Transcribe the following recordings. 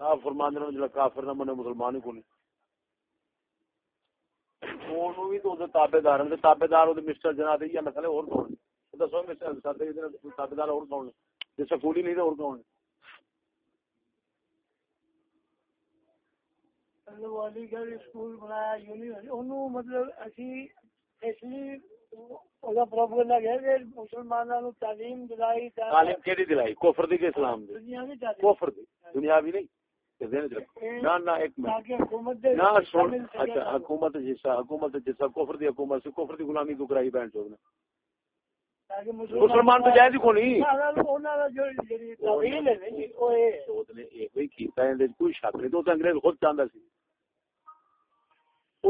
آپ فرمان دینا جڑا کافر نہ منے مسلمان ہی کونی اونوں بھی تو تابے دار ہیں تابے دار او مسٹر جنا دے یا مسئلے اور کون دسو مسٹر سادے تابے دار اور کون جے سکول ہی نہیں تے اور کون والی گھر اسکول بنایا یونیورسٹی انہوں مطلب اسی اس لیے مسلمانوں تعلیم دلائی تعلیم نہ سن اچھا حکومت جیسا حکومت کفر دی حکومت سے کفر دی غلامی کو کرائی بہن چود نے مسلمان تو جائز نہیں؟ کوئی شک نہیں۔ تو انگریز خود چاہتا سی۔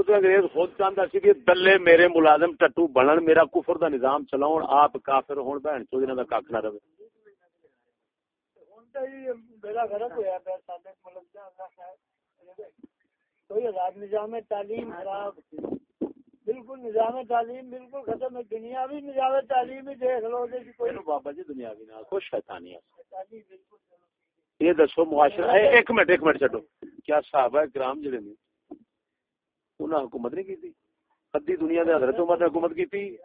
انگریز خود چاہتا سی کہ دلے میرے ملازم ٹٹو بنن میرا کفر دا نظام چلاؤ آپ کافر ہون بہن دا کھ نہ رہے۔ نظام تعلیم خراب۔ بالکل نظام تعلیم بالکل ختم ہے۔ دنیا بھی نظام تعلیم ہی دیکھ لو کوئی بابا جی دنیا بھی نہ خوش شیطانی یہ دسو معاشرہ۔ ایک منٹ ایک منٹ کیا صحابہ کرام جڑے نے انہاں حکومت نہیں کی دنیا دے حضرت عمر نے حکومت کی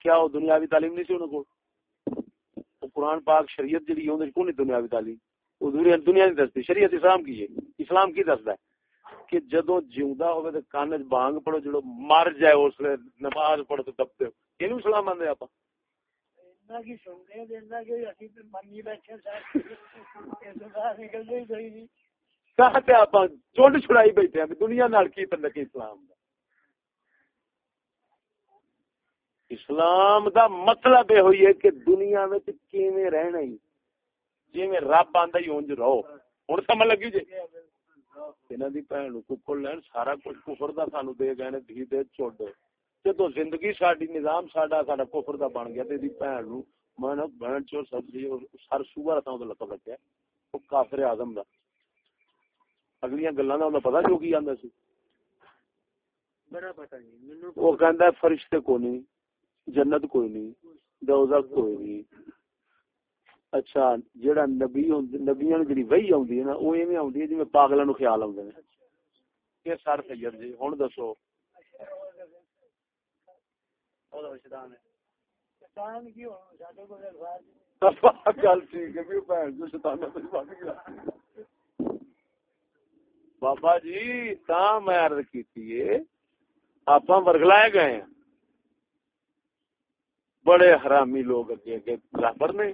کیا وہ دنیاوی تعلیم نہیں سی کو قرآن پاک شریعت جی ہوں کون دنیاوی تعلیم؟ وہ دنیا نہیں دستی شریعت اسلام کی ہے۔ اسلام کی دستا ہے کہ جدو جیوندا ہوے تے کان وچ بانگ پڑھو جڑو مر جائے اس لیے نماز پڑھ تے دبتے ہو۔ اینو اسلام آندے اپا انہاں کی سننے دے انہاں کے اسی تے منی بیٹھے سارے۔ ایسا باہر نکل جائی صحیح نہیں کہتے آپ چونڈ چھڑائی بیٹھے ہیں۔ دنیا نال کی تعلق اسلام دا اسلام دا مطلب یہ ہوئی ہے کہ دنیا میں کیویں رہنا ہی؟ جی میں رب آندا ہی اونج رہو۔ ہن سمجھ لگی جی؟ انہاں دی بہن نو ککڑ لین سارا کچھ کفر دا سانو دے گئے نے دھی دے چھوڑ جدو زندگی ساڈی نظام ساڈا ساڈا کفر دا بن گیا تے دی بہن نو من بہن چور سبزی سر سوار تاں دا لقب رکھیا او کافر اعظم دا۔ اگلیاں گلاں دا پتہ جو کی آندا سی؟ بڑا پتہ نہیں وہ کہندا فرشتے کو نہیں جنت کوئی نہیں دوزخ کوئی نہیں۔ اچھا جیڑا نبی نبیاں جڑی وہی آوندی ہے نا او ایویں آوندی ہے جویں پاگلاں نو خیال آوندے نے۔ یہ سر سید جی ہن دسو۔ گل ٹھیک ہے بابا جی تا میں عرض کیتی ہے آپ ورگلائے گئے ہیں۔ بڑے حرامی لوگ اگے اگے رابر نے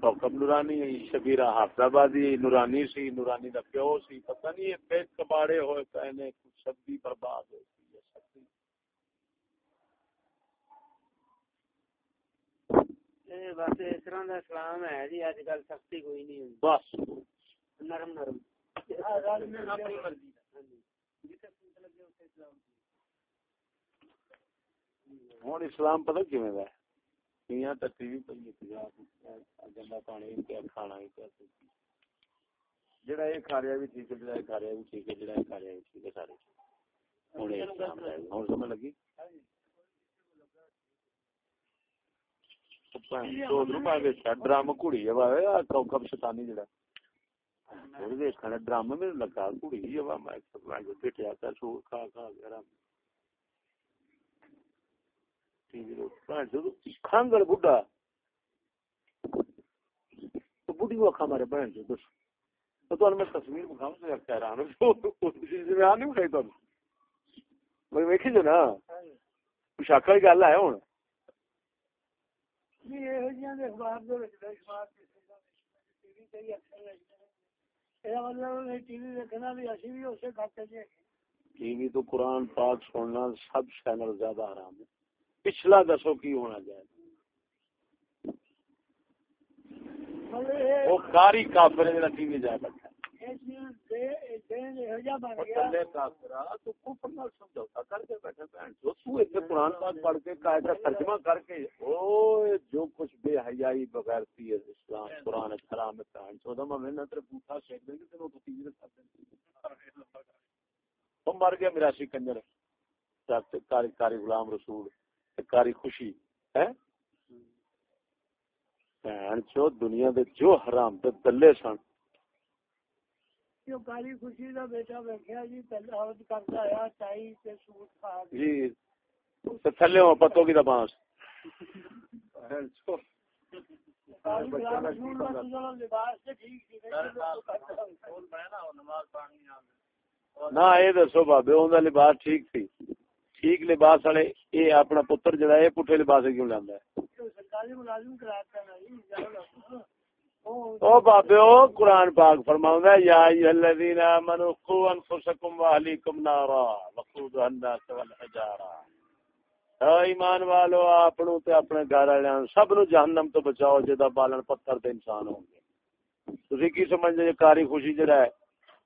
کوکب نورانی شبیرہ حافظ آبادی نورانی سی نورانی دا پیو سی پتہ نہیں یہ پیٹ کباڑے ہوئے کہنے کچھ سبزی برباد ہوئی بس اس طرح دا اسلام ہے جی اج کل سختی کوئی نہیں بس۔ نرم نرم۔ ہوں اسلام پتہ کیویں دا ہے؟ میاں ٹٹی بھی پئی گندا پانی کیا کھانا کیا جڑا یہ کھا رہا بھی ٹھیک ہے جڑا کھا رہا بھی ٹھیک ہے جڑا کھا رہا بھی ٹھیک ہے سارے ہوں سمجھ لگی ڈرم کڑی ہے کوکب شتانی جڑا ڈرم میرے لگا کڑی ہے میں پیٹیا سو کھا کھا گیا کھانگڑ بڈا بڈی کو اکھا مارے بہن جو تو تو میں تصویر بکھاؤں سے کہہ رہا ہوں میں آ نہیں بکھائی تو میں ویکھی جو نا پوشاکا کی گل ہے ہوں ٹی وی تو قرآن پاک سننا سب چینل زیادہ آرام ہے پچھلا دسو کی ہونا جائے۔ وہ کاری کافر ٹی وی جائے بیٹھا۔ ترجمہ کر کے جو کچھ بے حیائی بغیر اسلام، قرآن حرام مر گیا میرا سی کنجر کاری غلام رسول۔ کاری خوشی ہے چو دنیا دے جو حرام دے دلے سن خوشی بیٹا جی پہلے عورت کرتا آیا چائی تے سوٹ کھا کے جی تے تھلے پتو کی دا بانس نہ اے دسو بابے لباس ٹھیک سی ٹھیک لباس والے اے اپنا پتر جڑا اے پٹھے لباس کیوں لاندا ہے؟ جی او بابے او قرآن پاک فرماوندا ہے یا ایھا الذین آمنوا قوا انفسکم واہلیکم نارا وقودها الناس والحجارہ اے ایمان والو اپنو تے اپنے گھر والےاں سب نو جہنم تو بچاؤ جدا بالن پتھر تے انسان ہوں گے۔ تسی کی سمجھدے کاری خوشی جڑا ہے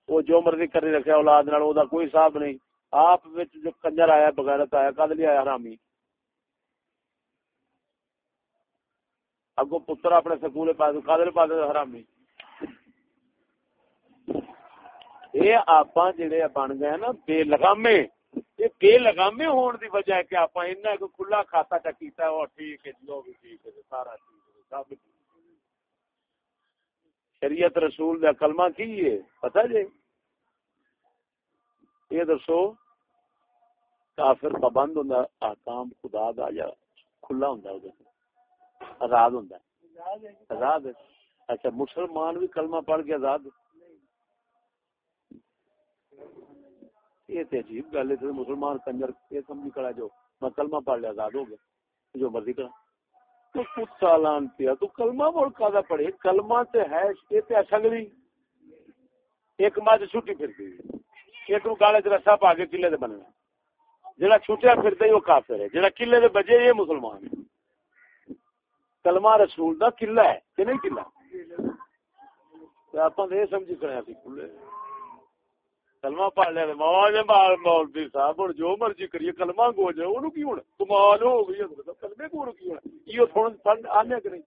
وہ جو مرضی کری رکھے اولاد نال او دا کوئی حساب نہیں۔ آپ جو کنجر آیا، بغیرت آیا کد لیا آیا حرامی؟ اگو پتر اپنے سکول پاس کدل پاس حرامی؟ یہ آپ جڑے بن گئے نا، بے لگامے یہ بے لگامے ہون دی وجہ ہے کہ آپ اینا کو کھلا کھاتا چا کیتا ہے اور ٹھیک ہے، جو بھی ٹھیک ہے، سارا ٹھیک ہے، سب شریعت رسول دا کلمہ کی ہے؟ پتہ جی یہ دسو، کافر پابند ہوندا احکام خدا دا یا کھلا ہوندا او آزاد ہوندا ہے۔ آزاد اچھا مسلمان بھی کلمہ پڑھ کے آزاد یہ تے عجیب گل ہے مسلمان کنجر یہ سمجھی کڑا جو میں کلمہ پڑھ لیا، آزاد ہو گیا، جو مرضی کرا تو کتا لانتی تو کلمہ بول کا پڑھے، کلمہ تے ہے، یہ تے اچھا اسنگلی ایک مجھ چھٹی پھر گئی ایک نو گالے چ رسا پا کے قلعے دے بننا جڑا چھٹیا پھردا ہی وہ کافر ہے جڑا قلعے دے بجے یہ مسلمان ہے کلمہ رسول دا قلعہ ہے کہ نہیں قلعہ تے اپاں تے سمجھی کریا سی کھلے کلمہ پڑھ لیا موج مال مولوی صاحب ہن جو مرضی کریے کلمہ گو جائے اونوں کی ہن کمال ہو گئی کلمے کو کی ہن ایو تھوڑا پڑھ آنے کہ نہیں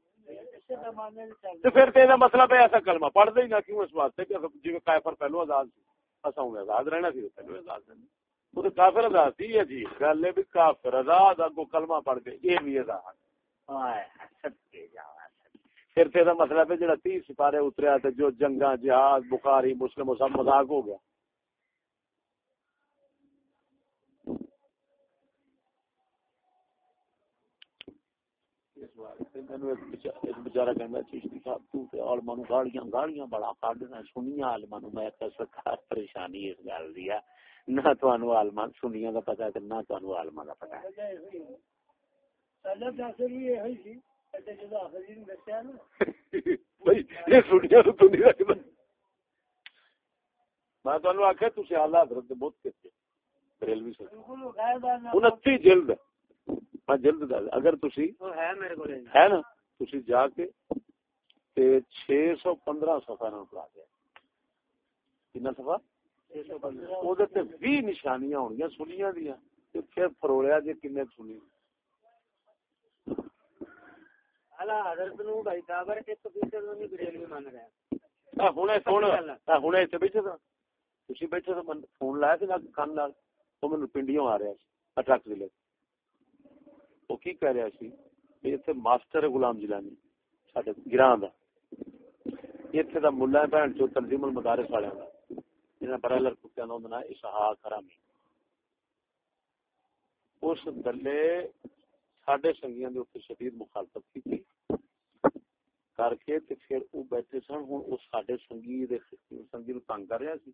تو پھر تیرا مطلب ہے ایسا کلمہ پڑھ دے نہ کیوں اس واسطے کہ جی کافر پہلو آزاد سی اساں آزاد رہنا سی آزاد رہنا۔ وہ تو کافر آزاد تھی جی گل ہے بھی کافر آزاد اگو کلمہ پڑھ کے یہ بھی آزاد۔ پھر تیرا مطلب ہے جڑا تیس سپارے اتریا تے جو جنگاں جہاد بخاری مسلم سب مذاق ہو گیا۔ بچارا کہنا چیشتی صاحب تو تے عالماں نو گاڑیاں گاڑیاں بڑا کڈنا سنیاں عالماں نو میں کہ سرکار پریشانی اس گل دی ہے۔ نہ تانوں عالماں سنیاں دا پتہ ہے تے نہ تانوں عالماں دا پتہ ہے۔ سلف اثر بھی یہ سی۔ تے جدو آخری نے دسیا نا۔ بھائی یہ سنیاں تو دنیا دی میں تانوں آکھیا تسی اعلی حضرت دے بہت کتے بریلوی سے بالکل غیر بار 29 جلد میں جلد دل اگر تسی ہے میرے کو ہے نا تسی جا کے تے 615 صفحہ نال پڑھا دیا۔ کتنا صفحہ؟ او دے تے 20 نشانیاں ہونگیاں سنیاں دیاں۔ تے پھر فرولیا جے کنے سنی۔ اعلی حضرت نو بھائی صاحب کے تو فیصد نہیں بریلوی مان رہا۔ آ ہنے سن آ ہنے تے بیٹھے تھا تسی بیٹھے تھا فون لایا تے کان نال مینوں پنڈیوں آ رہا سی اٹرک ضلع وہ کی کہہ رہا سی کہ اتنے ماسٹر ہے غلام جیلانی ساڈے گراں دا اتنے دا ملا بہن چو تنظیم المدارس والے دا جنہاں برائلر کتیاں دا ہوندا اسحاق حرامی اس دلے ساڈے سنگیاں دے شدید مخالفت کی تھی کر کے تے پھر او بیٹھے سن ہن او ساڈے سنگی دے سنگی نو تنگ کر رہا سی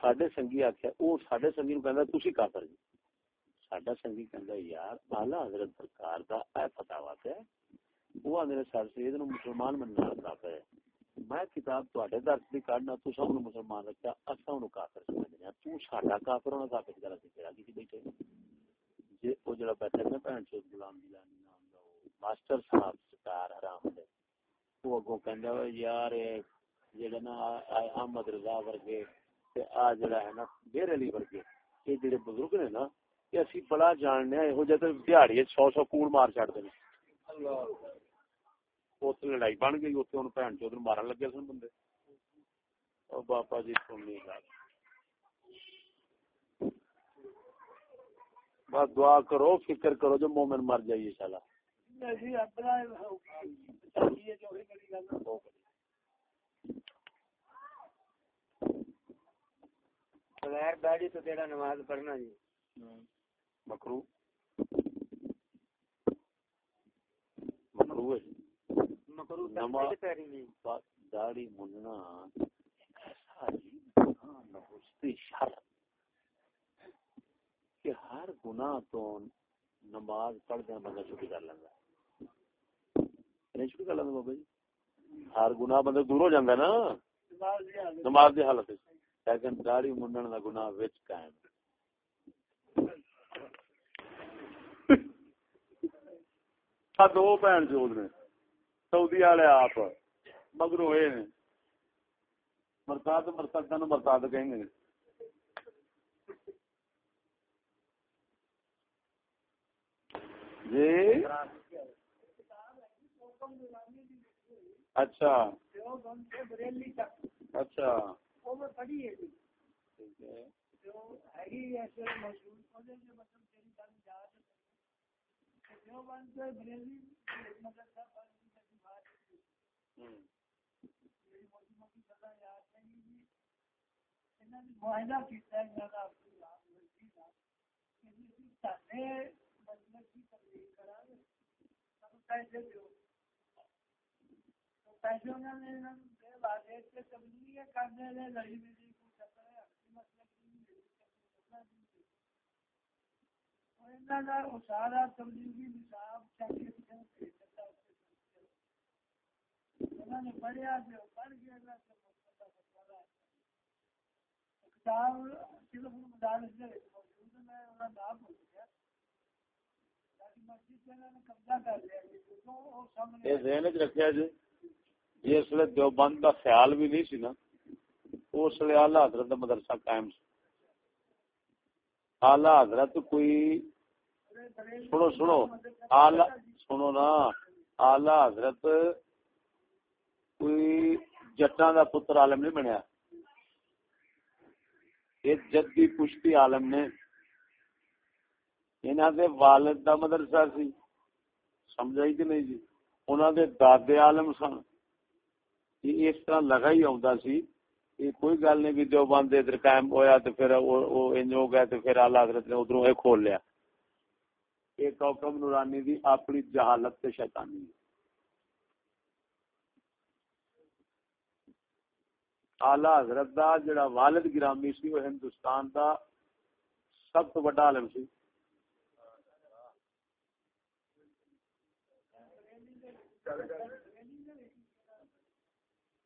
ساڈے سنگی آکھیا او ساڈے سنگی نو کہندا تسی کافر جی ساڈا سنگی کہندا یار اعلی حضرت سرکار دا اے فتاوا تے وہ میرے سر سید نو مسلمان مننا کافر ہے میں کتاب تواڈے درس دی کڈنا تو نو مسلمان رکھیا اساں نو کافر سمجھنے ہاں تو ساڈا کافر ہونا کافر کرا سی تیرا کی بیٹھے جے او جڑا بیٹھا ہے بہن چود غلام جیلانی نام دا او ماسٹر صاحب سرکار حرام دے وہ اگوں کہندا ہے یار جڑا نا احمد رضا ورگے تے آ جڑا ہے نا بیر علی ورگے یہ جڑے بزرگ نے نا کہ اسی بڑا جاننے یہو جہ دیہڑی سو سو کوڑ مار چڑھ دیں اتنے لڑائی بن گئی اتنے ہوں بھن چودھر مارن لگے سن بندے۔ او باپا جی سننی گل بس دعا کرو فکر کرو جو مومن مر جائیے جی گل بغیر داڑھی تو تیرا نماز پڑھنا جی۔ مکرو۔ مکرو ہے۔ داڑھی مننا شر۔ کہ ہر گناہ تو نماز پڑھ دیا بندہ چھٹی کر لینا نہیں چھٹی کر لینا بابا جی؟ ہر گناہ بندہ دور ہو جاتا ہے نا۔ نماز دی حالت۔ لیکن داڑھی منن دا گناہ وچ قائم دو بہن چود نے سعودی والے آپ مگر ہوئے نے۔ مرتاد مرتادہ نو مرتاد کہیں گے۔ جی؟ اچھا۔ اچھا۔ معاہدہ کیتا پیسے کرنے لڑی میری کو چکر ہے اپنی موجود رکھا جی, جی، دیوبند کا خیال بھی نہیں سی نا اس لیے آلہ حضرت مدرسہ قائم سی۔ آلہ حضرت کوئی سنو سنو، آلہ، سنو نا، آلہ حضرت کوئی جٹاں دا پتر عالم نہیں بنیا۔ یہ جدی پشتی عالم نے انہاں دے والد دا مدرسہ سی۔ سمجھائی کہ نہیں جی؟ انہاں دے دادے عالم سن۔ یہ اس طرح لگا ہی آਉਂدا سی۔ یہ کوئی گل نہیں بھی دیوبند ادھر قائم ہویا تو پھر وہ وہ انج ہو گیا تو پھر اعلی حضرت نے ادھروں یہ کھول لیا۔ یہ کوکب نورانی دی اپنی جہالت تے شیطانی ہے۔ اعلی حضرت دا جڑا والد گرامی سی وہ ہندوستان دا سب تو بڑا عالم سی۔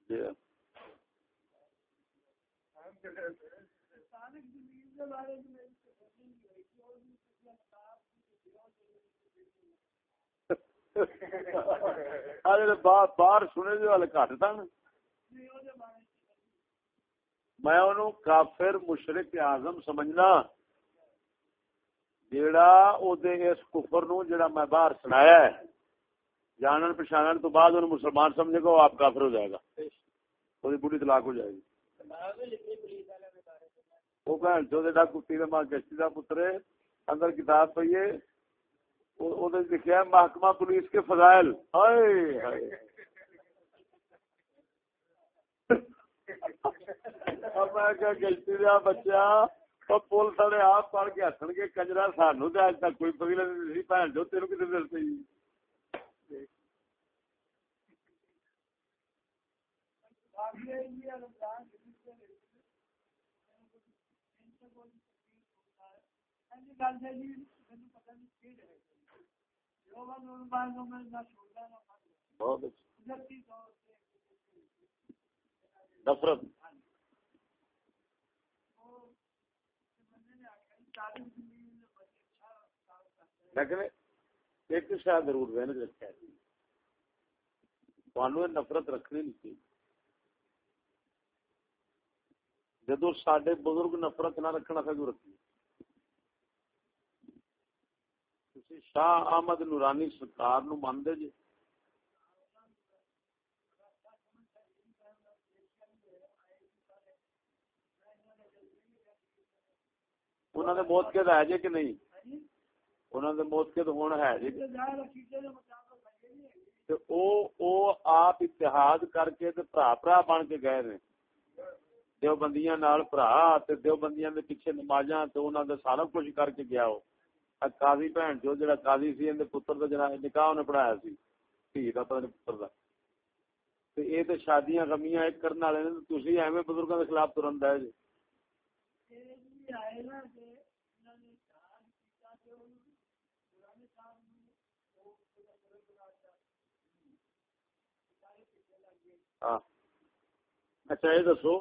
جی۔ باہر سنے جو والے گھٹ سن میں انہوں کافر مشرق اعظم سمجھنا۔ جیڑا او دے اس کفر نو جیڑا میں باہر سنایا ہے، جانن پچھانن تو بعد انہوں مسلمان سمجھے گا، وہ آپ کافر ہو جائے گا۔ وہ دی بڑی طلاق ہو جائے گی۔ وہ بہن جو دا کتی دے ماں گشتی دا پترے اندر کتاب پہ یہ لکھا ہے، محکمہ پولیس کے فضائل. ہائے ہائے۔ اب میں بچہ پول سڑے آپ پڑھ کے ہسن کے کنجرا سانو تو اج تک کوئی فضیلت نہیں بھن جو تیرو کتنے دل پی گل ہے سے بہت اچھا نفرت لیکن ایک شاید ضرور ذہن رکھا ہے۔ تمہوں نفرت رکھنی نہیں چاہیے جدو سڈے بزرگ نفرت نہ رکھنا سکو رکھی تھی شاہ احمد نورانی سرکار نو مانتے جی انہوں نے موت کے ہے جی کہ نہیں؟ انہوں نے موت کے ہوں ہے جی تے او او آپ اتحاد کر کے تے بھرا بھرا بن کے گئے نے۔ دیوبندیاں نال بھرا تے دیوبندیاں دے پیچھے نمازاں تے انہاں دا سارا کچھ کر کے گیا ہو۔ قاضی بہن جو جڑا قاضی سی، اندے پتر دا جناب نکاح نے پڑھایا سی، تھی دا پتہ نہیں پتر دا۔ تے اے تے شادیاں غمیاں ایک کرن والے نے تسی ایویں بزرگاں دے خلاف ترن دے جی اچھا یہ دسو،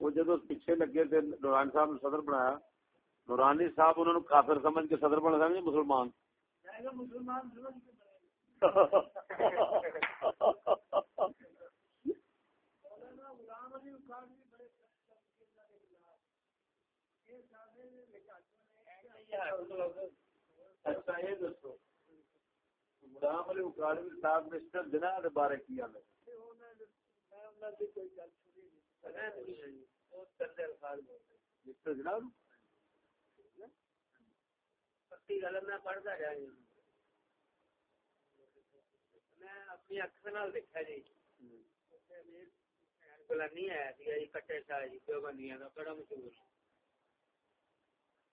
وہ جدو پیچھے لگے تھے نورانی صاحب نے صدر بنایا نورانی صاحب انہوں نے کافر سمجھ کے صدر بنا سمجھے مسلمان۔ اچھا یہ دسو۔ غلام علی اکاڑوی صاحب مسٹر جناح دے بارے کی حال ہے مسٹر جناح میں پڑھتا رہا میں اپنی اکھ دیکھا جی۔ نہیں آیا جی کٹے شاہ جی دیوبندیاں کا بڑا مشہور۔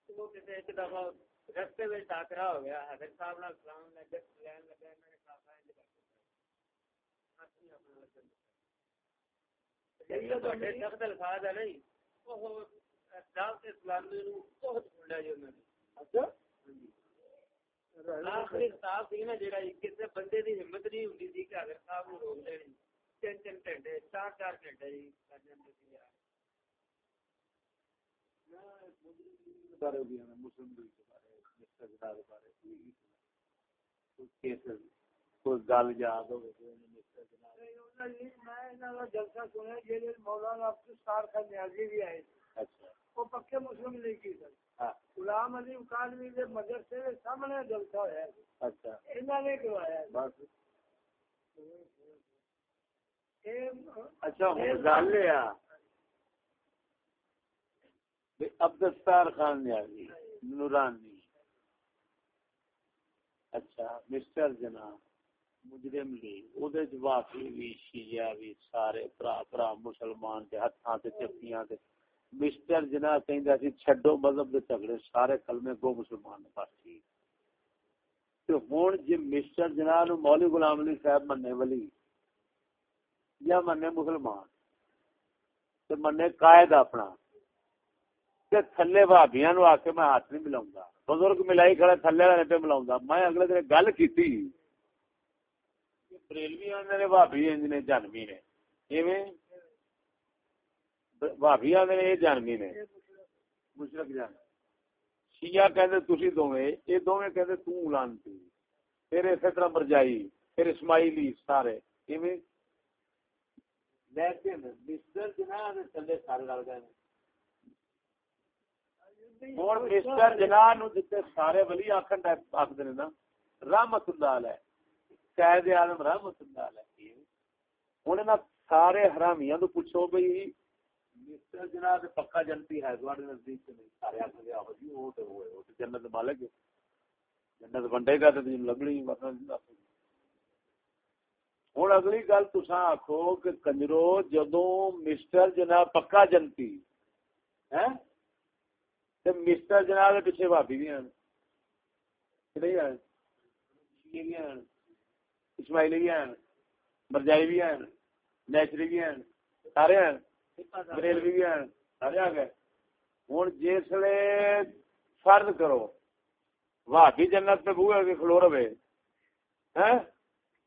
وہ کسی ایک دفعہ رستے میں ٹاکرا ہو گیا حضرت صاحب نے سلام لگا لین لگا میں نے کہا سخت الفاظ ہے نہیں وہ دعوت اسلامی بہت کھنڈا جو انہوں نے۔ اچھا۔ آخری صاحب سی نا جڑا کسی بندے دی ہمت نہیں ہوندی سی کہ حضرت صاحب نو روک لینی تین تین گھنٹے چار چار گھنٹے جی کر جاندے سی یار۔ بارے بھی ہیں مسلم بھی کے بارے مستر جناب بارے کوئی گل یاد ہوگی مستر جناب جلسہ سنا جی مولانا افسار کا نیازی بھی آئے۔ اچھا۔ وہ پکے مسلم لیگ کی سر غلام علی مدرسے سامنے جلسہ اچھا. نے کروایا بس. اچھا عبدالستار خان نیازی نورانی. اچھا مسٹر جنا مجرم لی او دے واقعی بھی شیعہ بھی سارے پرا پرا مسلمان دے ہتھاں تے چپیاں تے مسٹر جنا کہندا سی، چھڈو مذہب دے جھگڑے، سارے کلمے کو مسلمان دے پاس ٹھیک۔ تے ہن جے مسٹر جنا نو مولوی غلام علی صاحب مننے ولی یا مننے مسلمان، تے مننے قائد اپنا تھلے بھابیاں نو آ کے میں ہاتھ نہیں ملاؤں گا بزرگ ملائی کھڑا تھلے والے پہ ملاؤں گا میں اگلے دن گل کی بریلوی آدھے نے بھابی انج نے، جانوی نے۔ ایویں بھابی آدھے نے یہ جانوی نے مشرق جان شیعہ کہتے تھی دونوں یہ دونوں کہتے تو لانتی پھر اسی طرح مرجائی پھر اسماعیلی سارے ایویں لیکن مسٹر جناح تھلے سارے لڑ گئے ہوں مسٹر جنا نو جتنے سارے ولی آخر آخر نا رحمت اللہ علیہ قید عالم رحمت اللہ علیہ ہوں نا سارے حرامیاں تو پوچھو بھائی مسٹر پکا جنتی ہے نزدیک نہیں، سارے آخر گیا جی وہ تو ہوئے وہ تو جنت مالک جنت بنڈے گا تو لگنی ہوں، اگلی گل تسا آخو کہ کنجرو جدو مسٹر جنا پکا جنتی ہے مسٹر جناب پیچھے بھابی بھی ہیں۔ اسماعیلی بھی ہیں، مرجائی بھی ہیں، نیچری بھی ہیں، سارے ہیں۔ بریلوی بھی ہیں سارے آ گئے؟ ہوں جسے فرد کرو بھابی جنت پہ بوے کے کھلو رہے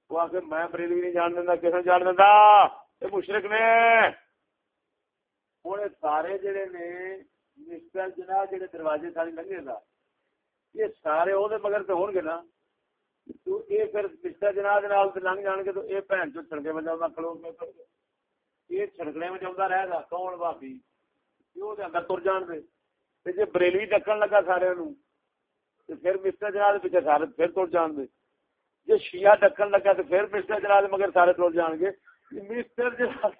وہ آ کے میں بریلوی نہیں جان دینا کسی جان دینا؟ یہ مشرق نے۔ ہوں سارے جڑے نے، مسٹر جناب جہے دروازے سارے لنگے گا یہ سارے وہ مگر تو ہون گے نا۔ تو یہ پھر مسٹر جناح جناب لنگ جان گے تو یہ بھن چو چھڑکے کھلو میں یہ چھڑکنے میں جاؤں رہے گا کون بھابی یہ اندر تر جان دے جی بریلوی ڈکن لگا سارے نو تو پھر مسٹر جناب پیچھے سارے پھر تر جان دے جی شیعہ ڈکن لگا تو پھر مسٹر جناب مگر سارے تر جان گے مسٹر جناب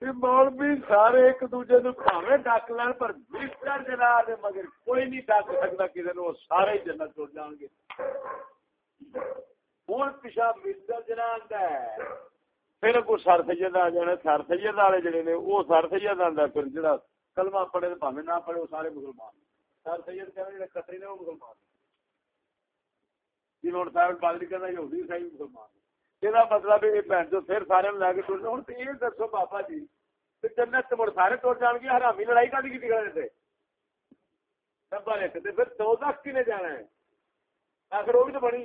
مولوی سارے ایک دوجے نو کھاوے ڈک لین پر مسٹر جنا مگر کوئی نہیں ڈک سکتا کسی نو سارے جنت ٹر جان گے ہوں پیچھا مسٹر جنا ہے پھر اگو سر سید آ جانے، سر سید والے جڑے نے، وہ سر سید آتا پھر جڑا کلمہ پڑھے تو پاوے نہ پڑھے، وہ سارے مسلمان۔ سر سید کہنا جڑے کتری نے، وہ مسلمان۔ جی ہوں صاحب بادری کہنا یہودی صحیح مسلمان۔ یہ مطلب یہ بہن جو پھر سارے لے کے ٹر ہوں یہ دسو بابا جی جنت مڑ سارے ٹر جان گے، حرامی لڑائی کا نہیں کی کرنے نمبر ایک پھر دو تک کنے جانا ہے؟ آخر وہ بھی تو بنی۔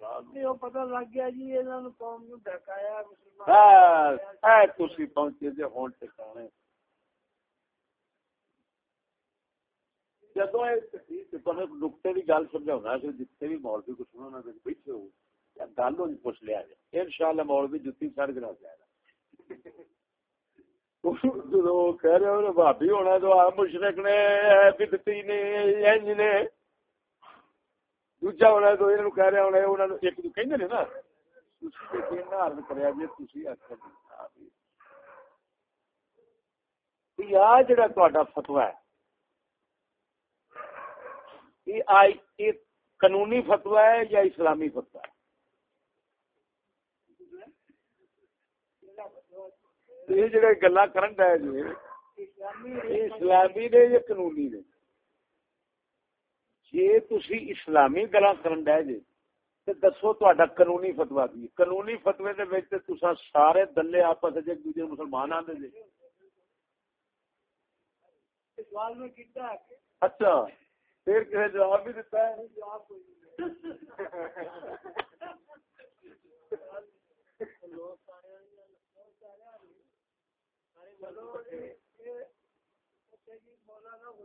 لگ گیا جی قوم نو ڈکایا پہنچے ہوں ٹکانے جدو نقطے کی گل سمجھا جتنے بھی مولوی کو سننا بیٹھے ہو گل ہو پوچھ لیا جائے ان شاء اللہ مولوی جتی سڑ گرا جائے گا کہہ رہے بھابی ہونا تو مشرق نے بدتی نے انج نے دوجا ہونا تو یہ کہہ رہے ہونا انہوں نے ایک تو کہیں نا تینہ عرض کریا جڑا فتوا ہے یہ قانونی فتوا ہے یا اسلامی فتوا ہے یہ جڑے گلا کرن ڈے جی اسلامی نے یا قانونی نے جی تھی اسلامی گلا کرن ڈے جی تو دسو تا قانونی فتوا کی قانونی فتوے دے تسا سارے دلے آپس ایک دوسرے مسلمان آتے جی اچھا پھر کسی جواب بھی دیتا ہے؟ جواب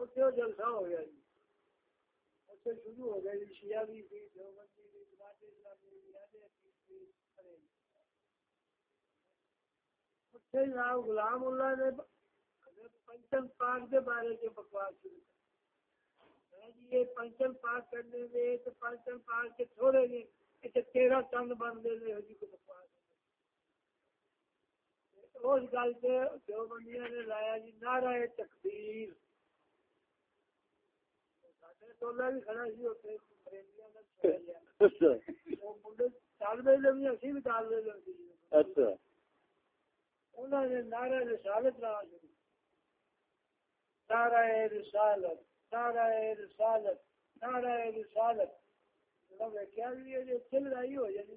اتنے جلسہ ہو گیا جی اتنے شروع ہو گیا جی شیعہ بھی تھی دو بندی بھی جماعت اسلامی بھی اتنے جناب غلام اللہ نے پنچم پاک کے بارے کے بکواس شروع کر جی یہ پنچم پاک کرنے میں تو پنچم پاک کے تھوڑے نے تیرہ چند بن گئے جی کو بکواس اس گل سے جو بندیاں نے لایا جی نعرہ تکبیر بھی کھڑا سی نعرہ رسالت لا شروع نعرہ رسالت نعرہ رسالت نعرہ رسالت۔ کیا چل رہی ہو جائے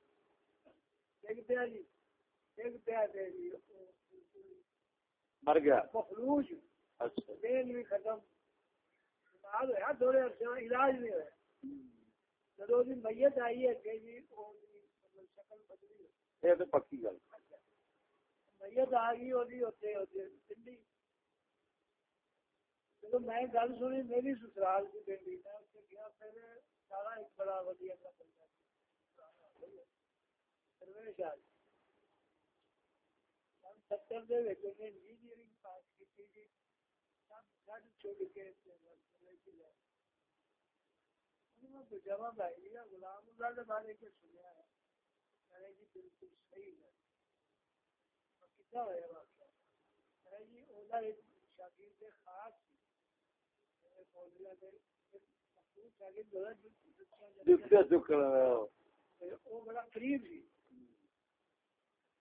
مر گیا۔ مخلوج۔ بھی ختم۔ تھوڑے عرصے علاج نہیں ہوا جدو میت آئی ہے جی شکل بدلی یہ تو پکی گل۔ میت آ گئی دلی جب میں گل سنی میری سسرال کی بیٹی میں اس سے گیا پھر سارا ایک بڑا ودیا کا۔ بندہ ستر دے انجینئرنگ پاس جی سب گھر چھوڑ کے غلام اللہ کے بارے کے سنیا ہے جی بالکل صحیح ہے کتنا ہوا واقعہ جی اولا ایک شاگرد خاص وہ بڑا قریب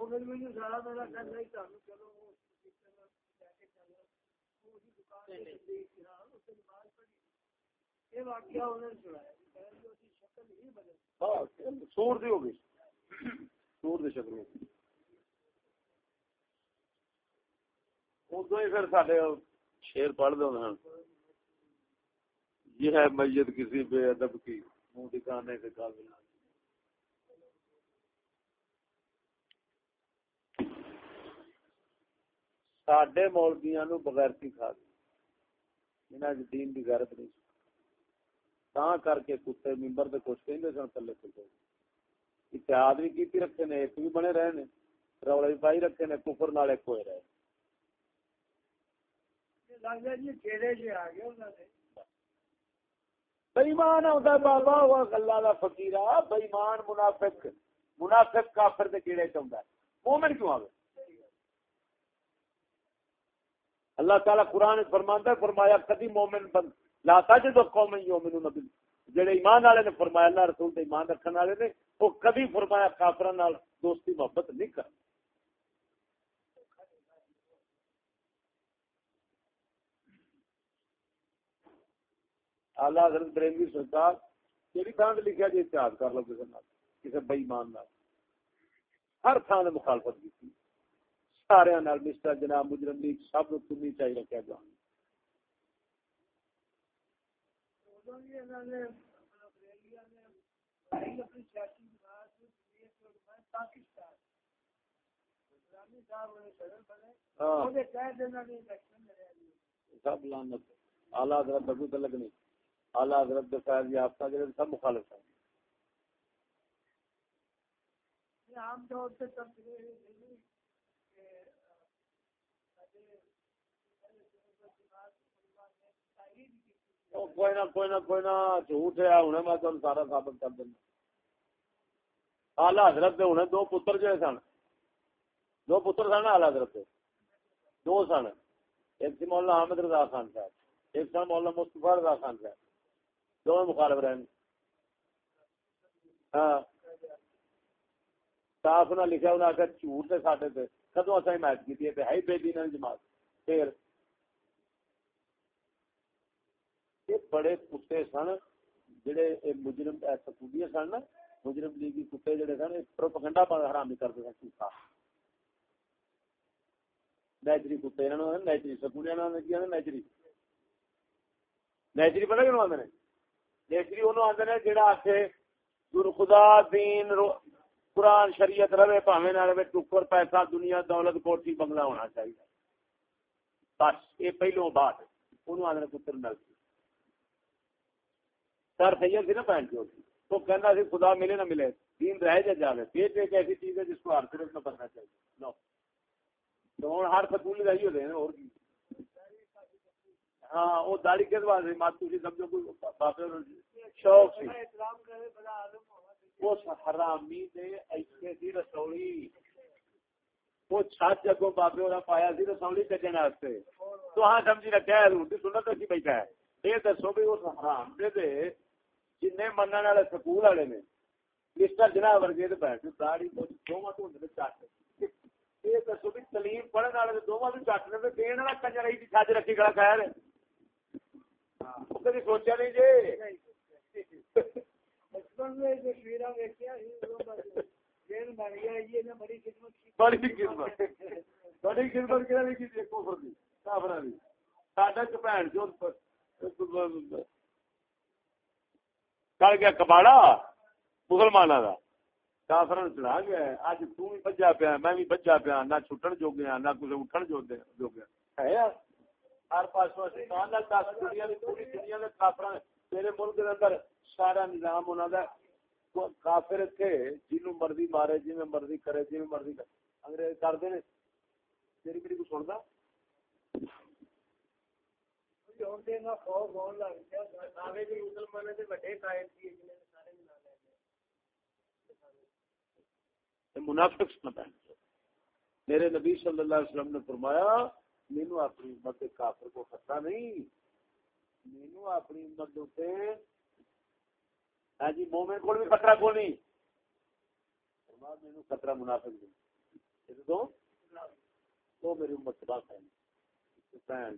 سنایا سور دی ہوگی سارے شیر پڑھ دو یہ ہے میت کسی بے ادب کی منہ دکھانے کے قابل سڈے مولبیاں نو بغیرتی کھا دی انہاں دین دی غیرت نہیں تا کر کے کتے ممبر دے کچھ کہندے سن تھلے کتے اتحاد بھی کیتی رکھے نے ایک بھی بنے رہے نے رولا بھی پائی رکھے نے کفر نال ایک ہوئے رہے بےمان آتا بابا وہ گلا کا فکیر بےمان منافق منافق کافر کیڑے چاہتا ہے مومن کیوں آئے اللہ تعالیٰ قرآن فرماتا فرمایا کدی مومن بند لاتا جدو قوم یومن نبی جڑے ایمان والے نے فرمایا، اللہ رسول تے ایمان رکھنے والے نے، وہ کدی فرمایا کافر دوستی محبت نہیں کر آلہ حضرت بریلوی سرکار کہڑی تھان سے لکھا جی اتحاد کر لو کسی کسی بئیمان ہر تھان مخالفت کی سارے مسٹر جناب مجرم لیگ سب کو تنی چاہیے رکھا جا سب لانت آلہ حضرت بگو تلک نہیں اعلی حضرت دے فیض یافتہ جڑے سب مخالف ہیں عام طور سے کوئی نہ کوئی نہ کوئی نہ جھوٹ ہے انہیں میں تمہیں سارا ثابت کر دینا آلہ حضرت دے انہیں دو پتر جو سن دو پتر سن آلہ حضرت دے دو سن ایک سی مولانا احمد رضا خان صاحب ایک سن مولانا مصطفیٰ رضا خان صاحب دونوں مخالف رہے ہاں صاف نہ لکھا انہیں آخر جھوٹ سے ساڈے سے کدو اصل حمایت کی ہے بے دین جماعت پھر یہ بڑے کتے سن، جڑے مجرم سکولی سن نا، مجرم لیگی کتے جڑے سن پروپگنڈا حرام کرتے سن جھوٹا نیچری کتے نیچری سکولی نیچری۔ نیچری پتا کیوں آدھے نیچری انہوں آدھے نے جڑا آخے گر خدا دین قرآن شریعت رہے پاوے نہ رہے، ٹکر، پیسہ، دنیا، دولت، کوٹھی، بنگلہ ہونا چاہیے۔ بس یہ پہلو بات انہوں آدھے پتر مل سر سید سی نا پہن جو تو کہنا سی خدا ملے نہ ملے، دین رہ جا جائے پیٹ ایک ایسی چیز ہے جس کو ہر صرف میں بننا چاہیے۔ لو۔ تو ہوں ہر سکول رہی ہوتے ہیں اور کی۔ ہاں وہ داڑی کس واسطے مات تھی سمجھو، کوئی بابے شوق سی۔ اس حرامی نے ایسے سی رسولی وہ چھت اگوں بابے اور پایا سی رسولی کجن واسطے۔ تو ہاں سمجھی رکھا ہے، روٹی سننا تو بیٹھا ہے۔ یہ دسو بھی اس حرام دے دے جن من والے سکول والے نے مسٹر جناب ورگے بیٹھ داڑی دونوں تو چٹ یہ دسو بھی تلیم پڑھنے والے دونوں بھی چٹ نے دین والا کنجر ہی چھج رکھی گلا خیر کبھی سوچا نہیں جی بچپن میں بڑی قسمت بڑی قسمت جو چل گیا کباڑا مسلمان کا کافر چلا گیا اج تو بھی بجا پیا میں بھی بجا پیا نہ چھٹن جو گیا نہ کچھ اٹھن جو جو گیا ہے ہر پاس دنیا دی پوری دنیا دے کافر تیرے ملک دے اندر سارا نظام انہاں دا کافر تھے جنوں مرضی مارے جی میں مرضی کرے جی مرضی کرے۔ انگریز کردے نے تیری میری کو سندا؟ منافق میرے نبی صلی اللہ علیہ وسلم نے فرمایا مینو اپنی امت کافر کو خطرہ نہیں۔ مینو اپنی امت سے ہاں جی مومن کو بھی خطرہ کو نہیں۔ فرمایا مینو خطرہ منافق نہیں۔ تو تو میری امت تباہ ہے۔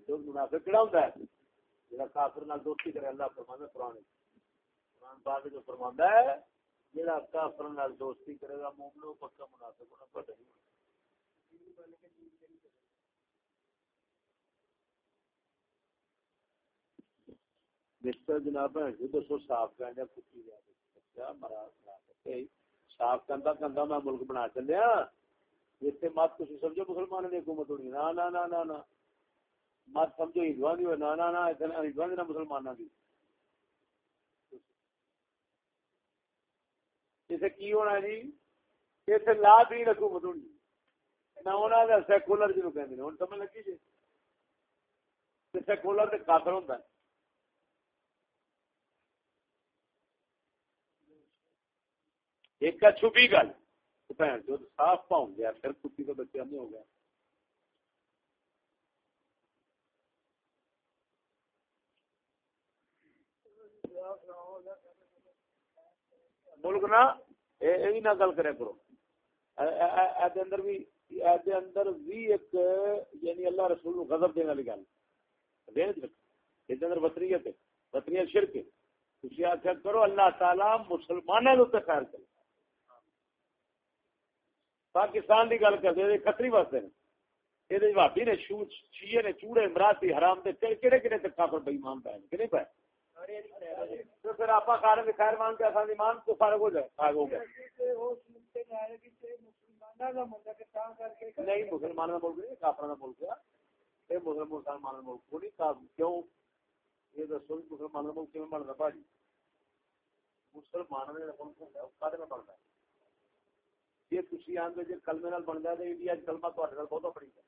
منافق کہڑا ہوتا ہے جہاں کافر نال دوستی کرے، اللہ فرمانا قرآن قرآن جو ہے کافر نال دوستی کرے گا مومن پکا منافق جناب دسو صاف کہنے کتی اچھا، اچھا، صاف میں ملک بنا چلیا اتنے ہاں۔ مت تھی سمجھو، مسلمان کی حکومت ہونی۔ نہ نہ نہ نہ مت سمجھو ہندو کی ہوئے۔ نہ نہ ہندو نہ مسلمانوں کی اسے کی ہونا جی؟ اتنے لا دین حکومت ہونی نہ انہوں نے سیکولر جنوب کہ ہوں سمجھ لگی جی؟ سیکولر تو کافر ہوتا ہے۔ ایک کا چھپی گل۔ بھن جو صاف پاؤں گیا پھر کتی کا بچہ نہیں ہو گیا۔ ملک نا یہ نہ گل کرے کرو۔ اندر بھی اندر بھی ایک یعنی اللہ رسول غضب دینے والی گل۔ یہ اندر وطنیت ہے، وطنیت شرک ہے۔ تھی آخر کرو، اللہ تعالی مسلماناں مسلمانوں کے خیر کرے۔ پاکستان کی گل کرتے کتری واسطے یہ بھابی نے شیے نے چوڑے امراتی حرام دے کہڑے کہڑے تک کافر بےمان پائے کہ نہیں پائے؟ تو پھر آپ خیر خیر مان کے اصل ایمان کو فارغ ہو جائے ہو گئے۔ نہیں مسلمان کا ملک نہیں کافر کا ملک ہے یہ مسلمان کا ملک کو نہیں کیوں؟ یہ دسو مسلمان کا ملک کیوں بنتا بھاجی؟ مسلمان کا ملک ہوتا ہے بنتا ہے؟ جی تھی آدھے جی کلمے نال بن جائے انڈیا کلما تے بہت بڑی ہے۔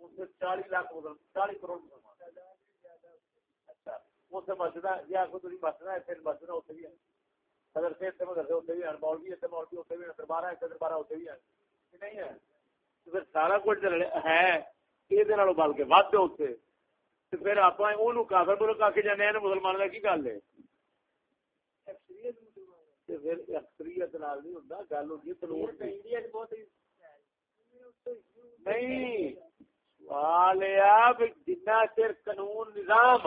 اس چالی لاکھ چالی کروڑ اچھا اس مسجد جی آخو تھی مسجد اتنے مسجد اتنے بھی ہے اگر سے اتنے مدرسے اتنے بھی ہیں مولوی اتنے مولوی اتنے بھی ہیں دربارہ اتنے دربارہ اتنے بھی ہیں نہیں ہے پھر سارا کچھ ہے یہ ود اتنے پھر آپ کافر کے جانے مسلمان کا کی گل ہے اکثریت نہیں گل ہوتی نہیں سوال جنا چر قانون نظام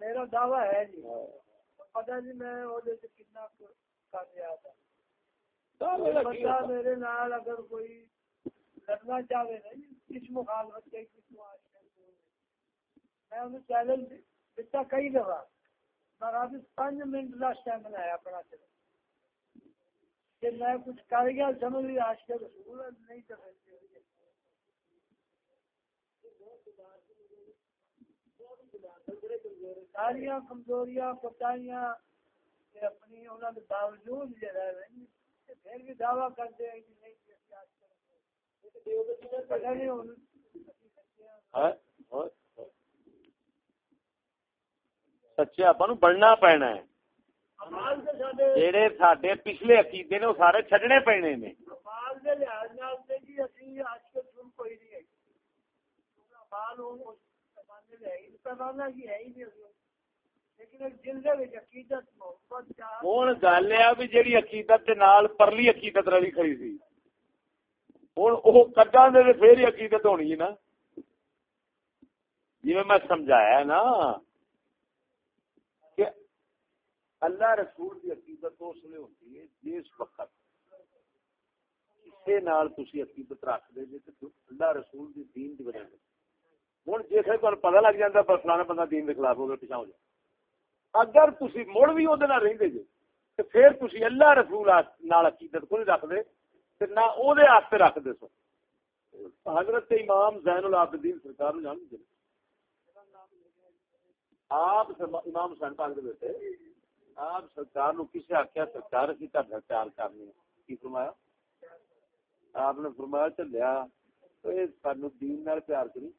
میرا دعوی ہے جی۔ جی میں کتنا کر رہا تھا بندہ میرے نال اگر کوئی لڑنا چاہے نا کس مخالفت کے کس میں انہیں چیلنج دیتا کئی دفعہ۔ پانچ منٹ کا اپنا کہ میں کچھ کر گیا سمجھ لیا آج کے رسول نہیں کر سکتے ساریا کمزوریاں کوتاہیاں اپنی باوجود پھر بھی دعوی کرتے ہیں کہ نہیں پتہ نہیں سچے آپ بڑھنا پینا ہے۔ سڈے پچھلے عقیدے نے وہ سارے چڈنے پینے نے۔ لیکن ایک دل ہوں گل یہ بھی جیڑی عقیدت دے نال پرلی عقیدت رلی کھڑی سی۔ ہوں وہ کڈا دے پھر ہی عقیدت ہونی ہے نا۔ جی میں سمجھایا نا کہ اللہ رسول کی عقیدت اس لیے ہوتی ہے جی جس وقت کسی نال تسی عقیدت رکھ دے جے اللہ رسول دی دین دی وجہ سے۔ ہوں جیسے تمہیں پتہ لگ جاتا پر فلانا بندہ دین کے خلاف ہوگا پیچھا ہو جائے اگر تسی مڑ بھی وہ رہتے جی تو پھر تسی اللہ رسول نال عقیدت کو نہیں رکھتے نہ او دے رکھ دے سو حضرت امام زین العابدین سرکار نو جان دے آپ امام حسین پاک دے بیٹے آپ سرکار نو کسے آکھیا سرکار اسی تہاڈا پیار کرنی کی فرمایا آپ نے فرمایا چلیا تو یہ سانو دین نال پیار کری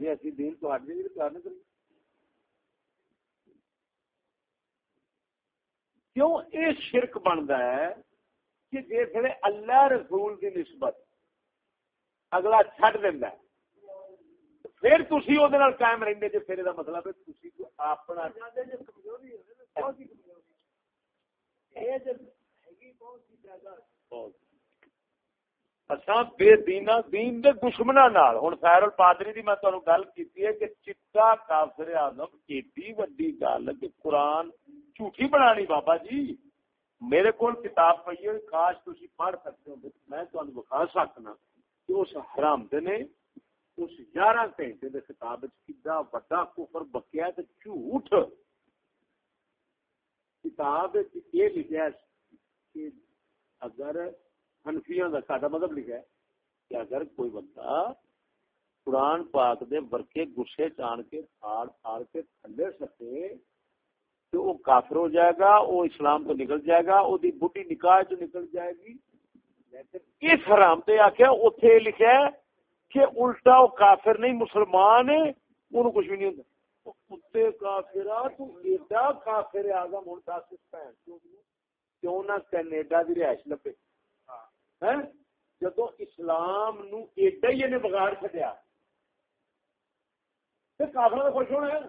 جی اسی دین تہاڈے نال پیار نہیں کری کیوں یہ شرک بنتا ہے کہ جیسے اللہ رسول کی نسبت اگلا چڈ دینا ہے پھر تھی وہ قائم رہتے جی پھر یہ مطلب ہے تسی کو اپنا بہت ہی زیادہ اچھا بے دینا دین دے دشمنا نال۔ ہن خیر الپادری دی میں تانوں گل کیتی ہے کہ چٹا کافر اعظم، ایڈی وڈی گل کہ قرآن جھوٹی بنانی بابا جی۔ میرے کول کتاب پئی ہے، کاش تسی پڑھ سکتے ہو۔ میں تانوں بخا سکنا کہ اس حرام دے نے اس 11 گھنٹے دے کتاب وچ کڈا بڑا کفر بکیا تے جھوٹ۔ کتاب وچ یہ لکھیا ہے کہ اگر حنفیاں دا ساڈا مذہب لکھا ہے کہ اگر کوئی بندہ قرآن پاک دے ورکے گسے چان کے پھاڑ پھاڑ کے تھلے سکے تو وہ کافر ہو جائے گا، وہ اسلام تو نکل جائے گا، وہ دی بڈی نکاح چ نکل جائے گی۔ لیکن اس حرام تے آخیا اتنے لکھا ہے کہ الٹا وہ کافر نہیں، مسلمان ہے انہوں کچھ بھی نہیں ہوتا کتے کافرا تو ایڈا کافر آزم ہوں دس اس کیوں نہ کینیڈا دی رہائش لبے۔ جدو اسلام نو ایڈا ہی انہیں بگاڑ چڈیا پھر کافر خوش ہونا ہے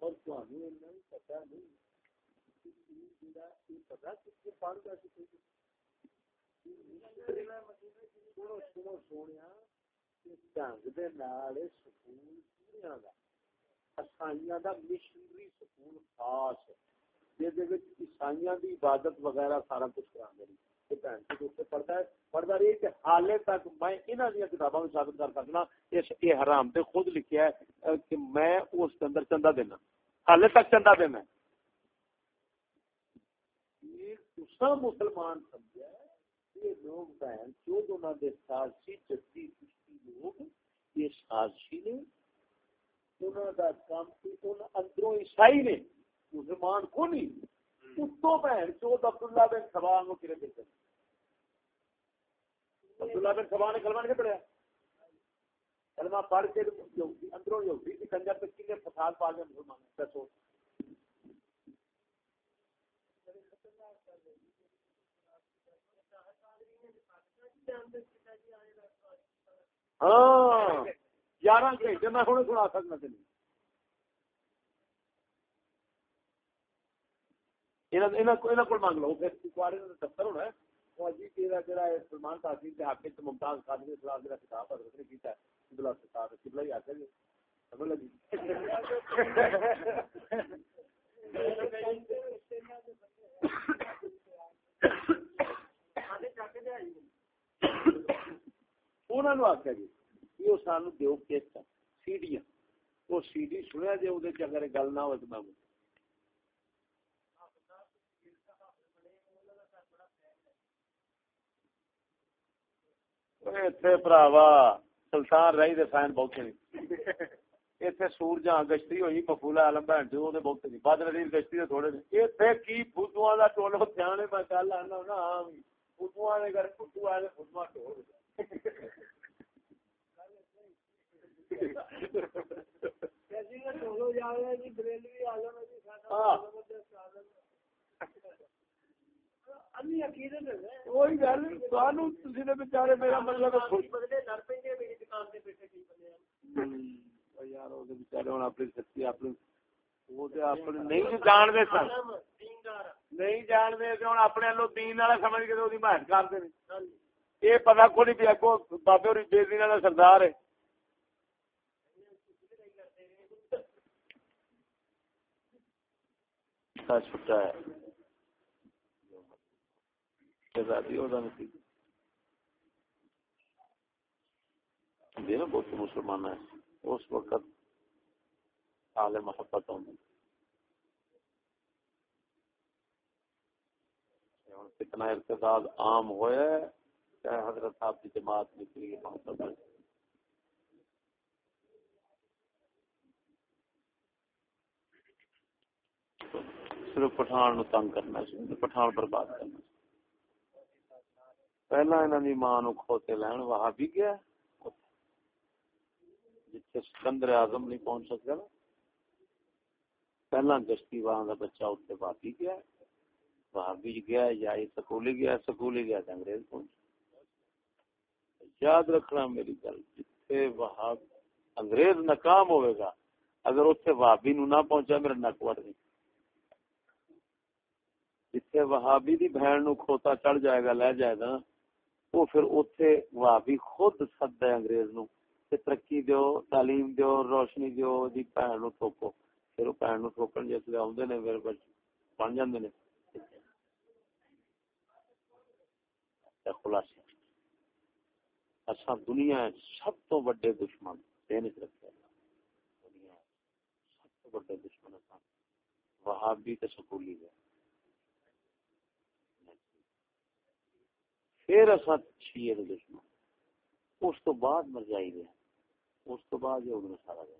اور پتا نہیں پتا کتنے سنو ڈنگ دے نال سکول پوریا دا عیسائیاں دا مشنری سکول خاص ہے۔ جہدے وچ عیسائیاں دی عبادت وغیرہ سارا کچھ کراندے نے۔ یہ بھن کے جی دوسرے پڑھتا ہے، پڑھتا رہی کہ حالے تک میں انہاں دی کتاباں میں ثابت کر سکنا، اس یہ حرام تے خود لکھیا ہے کہ میں اس کے اندر چندہ دینا۔ حالے تک چندہ دینا یہ تسا مسلمان سمجھا ہے یہ لوگ بہن چود انہاں دے سازشی، جدی کشتی لوگ، یہ سازشی نے انہاں دا کام سی انہاں اندروں عیسائی نے مسلمان کو نہیں اتوں بہن چود عبداللہ بن سبا کو کرے دیتے عبداللہ بن سبا نے کلمہ نہیں پڑھیا؟ کلمہ پڑھ کے اندروں یہودی کی کنجر پہ کنے فساد پا گئے مسلمان دسو۔ ہاں۔ گیارہ گھنٹے میں ہوں سنا سکنا چلی کو مانگ لو۔ پھر کچھ دفتر ہونا ہے۔ وہ تیرا جڑا ہے سلمان تاثیر کے حق سے ممتاز قادری اسلام جڑا کتاب حضرت نے کیتا ہے قبلہ کتاب قبلہ ہی آتا ہے۔ سمجھ لگی؟ انہوں نے آخیا جی۔ یہ سانو دیو کیسٹ سی سیڈیاں وہ سی ڈی سنیا جی وہ اگر گل نہ ہو تو میں اتنے پراوا سلطان رہی دے سائن بہت اتنے سورجاں گشتی ہوئی مفولا عالم بہن جو نے بہت نہیں بد نظیر گشتی دے تھوڑے نے اتنے کی فوتواں دا ٹولو دھیانے میں کل آنا نا فوتواں دے گھر فوتو آئے فوتواں ٹول کیسی کا ٹولو جا رہا ہے جی بریلوی عالم ہے جی ہاں۔ ساڈا انی عقیدت ہے گل سانو تسی نے بیچارے میرا مطلب بدلے لڑ میری دکان بیٹھے کی بندے یار بیچارے اپنی سچی اپنی وہ تے اپنے نہیں جانتے سن نہیں اپنے لو دین والا سمجھ کے کو بابے اور بے دین والا سردار ہے۔ چھٹا ہے۔ بہت مسلمان ہے اس وقت آل محبت ہوں۔ کتنا ارتداد عام ہوئے، چاہے حضرت صاحب کی جماعت نکلی محبت صرف پٹھان نو تنگ کرنا سی پٹھان برباد کرنا سی۔ پہلا انہوں نے ماں نو کھوتے لین، وہاں بھی گیا۔ جتنے سکندر اعظم نہیں پہنچ سکتا نا۔ پہلا گشتی وہاں کا بچہ اتنے واپی گیا۔ وہاں بھی گیا یا سکولی گیا سکولی گیا تو انگریز پہنچ یاد رکھنا میری گل، جتھے وہاں انگریز ناکام ہوئے گا، اگر اتنے وہابی نو نہ پہنچا، میرا نک وٹ نہیں۔ جتھے وہابی دی بہن نو کھوتا چڑھ جائے گا لے جائے گا وہ پھر اتنے وہابی خود سد ہے انگریز نو کہ ترقی دیو تعلیم دیو روشنی دیو دی بہن نو ٹھوکو پھر وہ بہن نو ٹھوکن جس لے آدھے نے میرے بچ بن جاندے نے خلاصہ اچھا دنیا سب تو بڑے دشمن تین رکھے دنیا سب تو بڑے دشمن وہابی تے سکولی گئے پھر اصا شیئر دشمن۔ اس تو بعد مرجائی گیا اس تو بعد یہ اگنا سارا گیا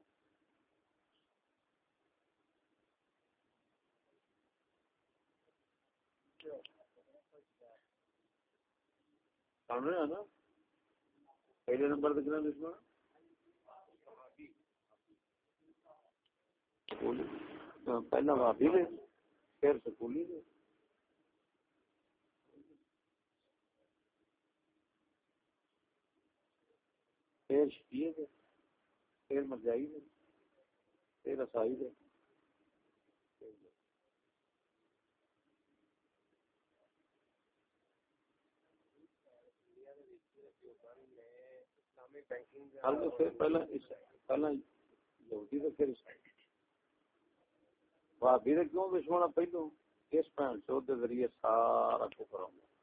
نا؟ پہلے نمبر کتنا دشمن؟ ہاں، پہلا بھابی نے پھر سکولی نے پھر شیعہ دے پھر مرجائی دے پھر رسائی دے بھابی نے کیوں دشمنا پہلو اس بھن چوتھ ذریعے سارا کفر آؤں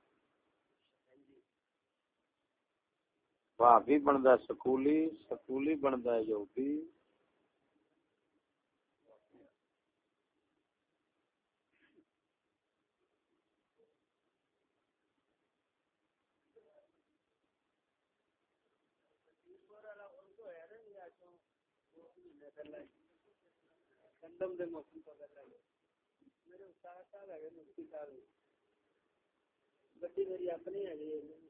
بھابی بنتا سکولی سکولی بنتا یہودی میری اپنی ہے جی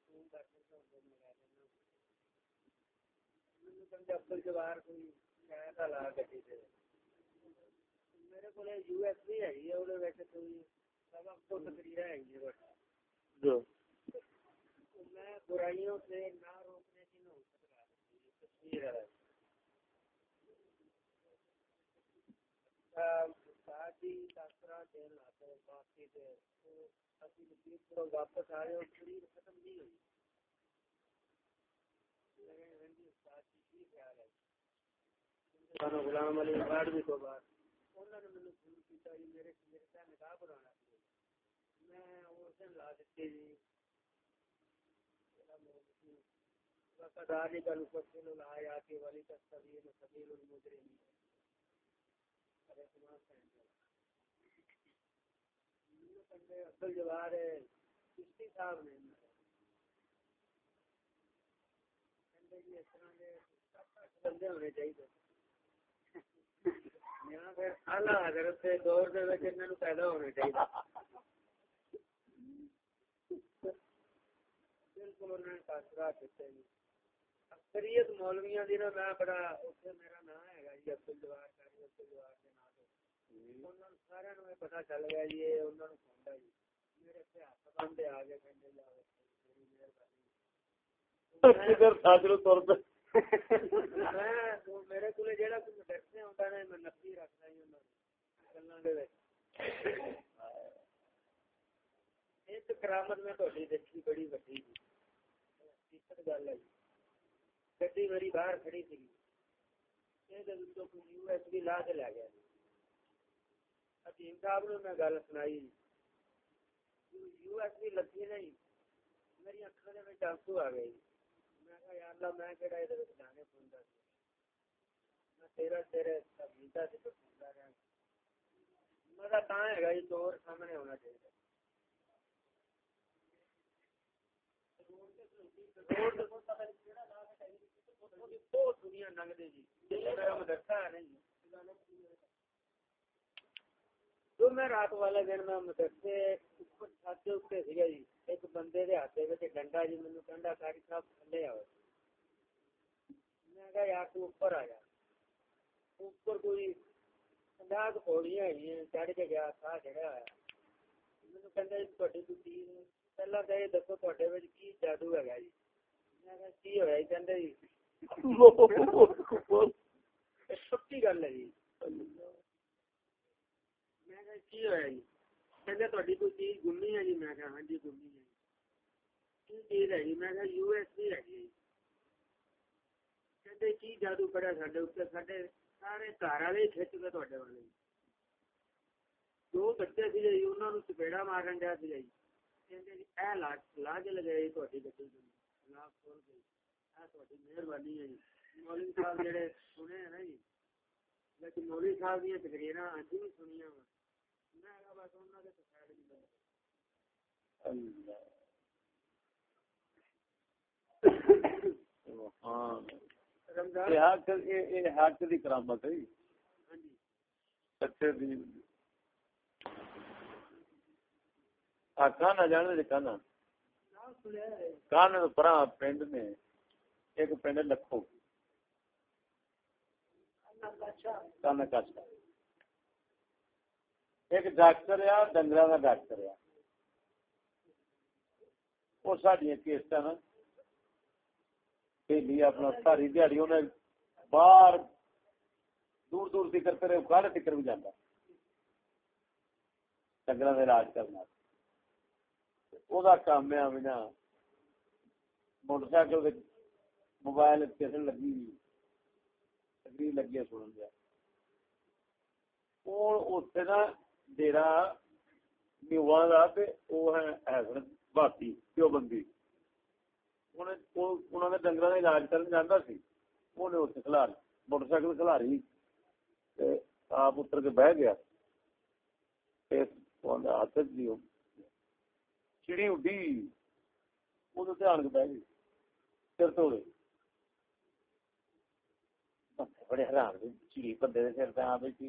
افضل جوار کوئی لا گڈی سے۔ میرے کو یو ایس بی ہے وہ کوئی سبق تو تقریر ہے میں برائیوں سے نہ روکنے کی نہ ہو سکتا۔ تصویر ہے۔ واپس آ رہے ختم نہیں ہوئی۔ غلام علی بعد تو بات انہوں نے مجھے فون کیا جی میرے میرے سے نکاح کرانا میں اس دن لا دیتی جی۔ وكذلك نفصل الآيات ولتستبين سبيل المجرمين اصل جواب ہے جی۔ کشتی صاحب نے جی، بندے ہونے چاہیے۔ پیدا ہونے چاہیے بالکل اکثریت مولویا میں بڑا میرا نام ہے جی عبد الجوار عبد الجوار کے نام سارا پتا چل گیا جی جی۔ کدھر ساجر تر پہ میرے کو کوئی میں ہی کرامت میں دیکھی بڑی وڈی گل ہے۔ گڈی میری باہر کھڑی تھی یو ایس بی لا کے لے گیا۔ حکیم صاحب نے میں گل سنائی۔ یو ایس بی لگی نہیں۔ میری اکھاں دے وچ آنسو آ گئے۔ یا اللہ میں کیڑا اے دے وچ گانے سندا سی۔ میں تیرا تیرے تبلیغات تے سندا رہا مزہ تاں ہے گا یہ دور سامنے ہونا چاہیے۔ روڈ تے کوئی پتہ نہیں کیڑا لا کے بہت دنیا لنگ دے جی میرا مدرسہ ہے نہیں تو میں رات والے دن میں مدرسے اوپر چھت اوپر سیگا جی۔ ایک بندے دے ہاتھ وچ ڈنڈا جی مینوں کہندا کاری صاحب تھلے آو میں کہا، یار تو اوپر آ جا۔ اوپر کوئی انداز پوڑیاں ہیں چڑھ کے گیا، تھا چڑھیا ہوا مینوں کہندا جی تہاڈی کوئی چیز پہلا تے یہ دسو تہاڈے وچ کی جادو ہے جی میں کہا کی ہویا جی کہندا جی سچی گل ہے جی میں کی ہوا جی کہتے تھوڑی کوئی چیز گمی ہے جی میں ہاں جی گمی ہے کی چیز ہے جی میں یو ایس بی ہے کہتے کی جادو پڑا سڈے اتنے سڈے سارے گھر والے کھچ کے تھوڑے والے دو بچے سی انہوں نے چپیڑا مارن دیا سی کہتے اے لا کے لگے تھوڑی گڈی لا کھول گئی مہربانی ہے مولوی صاحب جڑے سنے ہیں نا لیکن مولوی صاحب دیا تقریر اج بھی سنیا وا کرامت ہے۔ سچے دین کانا جانے کانا۔ کان پرا پنڈ نے ایک پنڈ لکھو۔ کانا کاشا ایک ڈاکٹر آ ڈنگر کا ڈاکٹر آ وہ نا سہیلی اپنا ساری دیہی انہیں باہر دور دور تکر کرے کالے تکر بھی جانا ڈنگر کا علاج کرنا۔ وہ کام ہے بنا موٹر سائیکل موبائل کسی لگی تقریر لگی سنن دیا۔ وہ اتنے نا ڈیرا نیواں دا تے او ہے حسن بھاتی پیو بندی ڈنگر کا علاج کرنے جانا سی انہیں اتنے کھلار موٹر سائیکل کھلاری آپ اتر کے بہ گیا ہاتھ چڑی اڈی وہ دھیان کے بہ گئی سر توڑے بندے بڑے حیران چڑی بندے کے سر پہ آ بیٹھی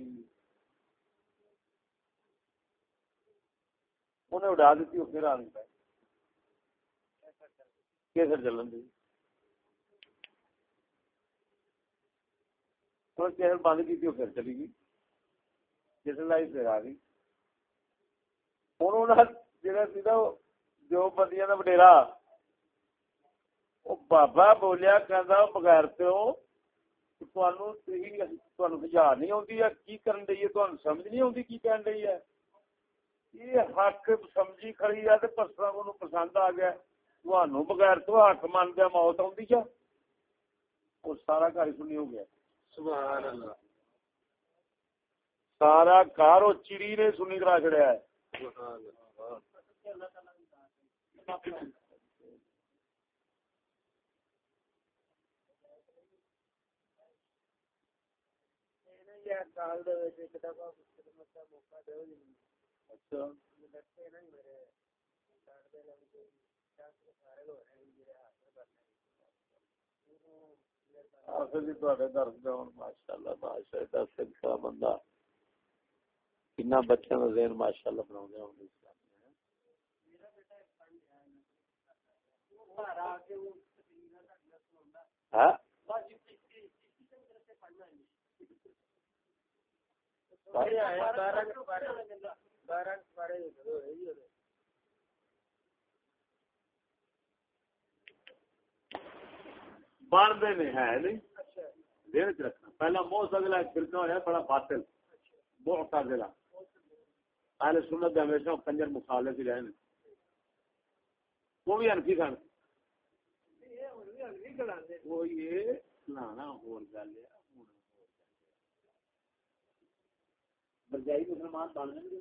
انہیں اڈا دیتی وہ پھر آ نہیں پائے کیسر چلن دی کیسر بند کی پھر چلی گئی۔ کیسر لائی پھر آ گئی۔ جا جو بندیاں کا وڈیرا بابا بولیا کہ بغیر پیو ہزار نہیں آتی کی کرن دئی ہے؟ سمجھ نہیں آتی کی کہن رہی ہے۔ یہ حق سمجھی کھڑی ہے کو پسند آ گیا۔ تھانو بغیر تو حق من دیا موت آتی کیا وہ سارا گھر سنی ہو گیا سبحان اللہ سارا گھر وہ چڑی نے سنی کرا چڑیا ہے اچھا بندہ کنا بچوں کا ذہن ماشاء اللہ بنا ہاں بنتے نے ہے نہیں۔ دین چ رکھنا۔ پہلا موس اگلا فرقہ ہوا بڑا باطل۔ بہت ضلع اہل سنت دے ہمیشہ کنجر مخالف ہی رہے وہ بھی انفی سن۔ وہ یہ لانا ہو گل ہے برجائی مسلمان بن جائیں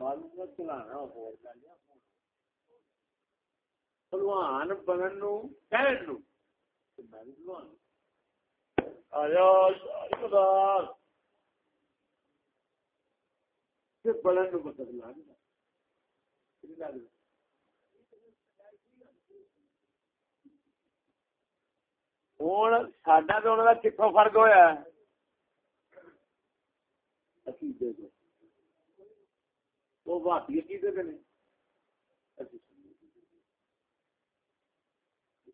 معلوم چلانا ہو گل ہے پلوان بنن نو کہن نو میں پلوان آیا شاہدار بڑھن نو مطلب لاگ ہوں سڈا تو انہوں کا کتوں فرق ہوا وہ بھاپی عقیدے نے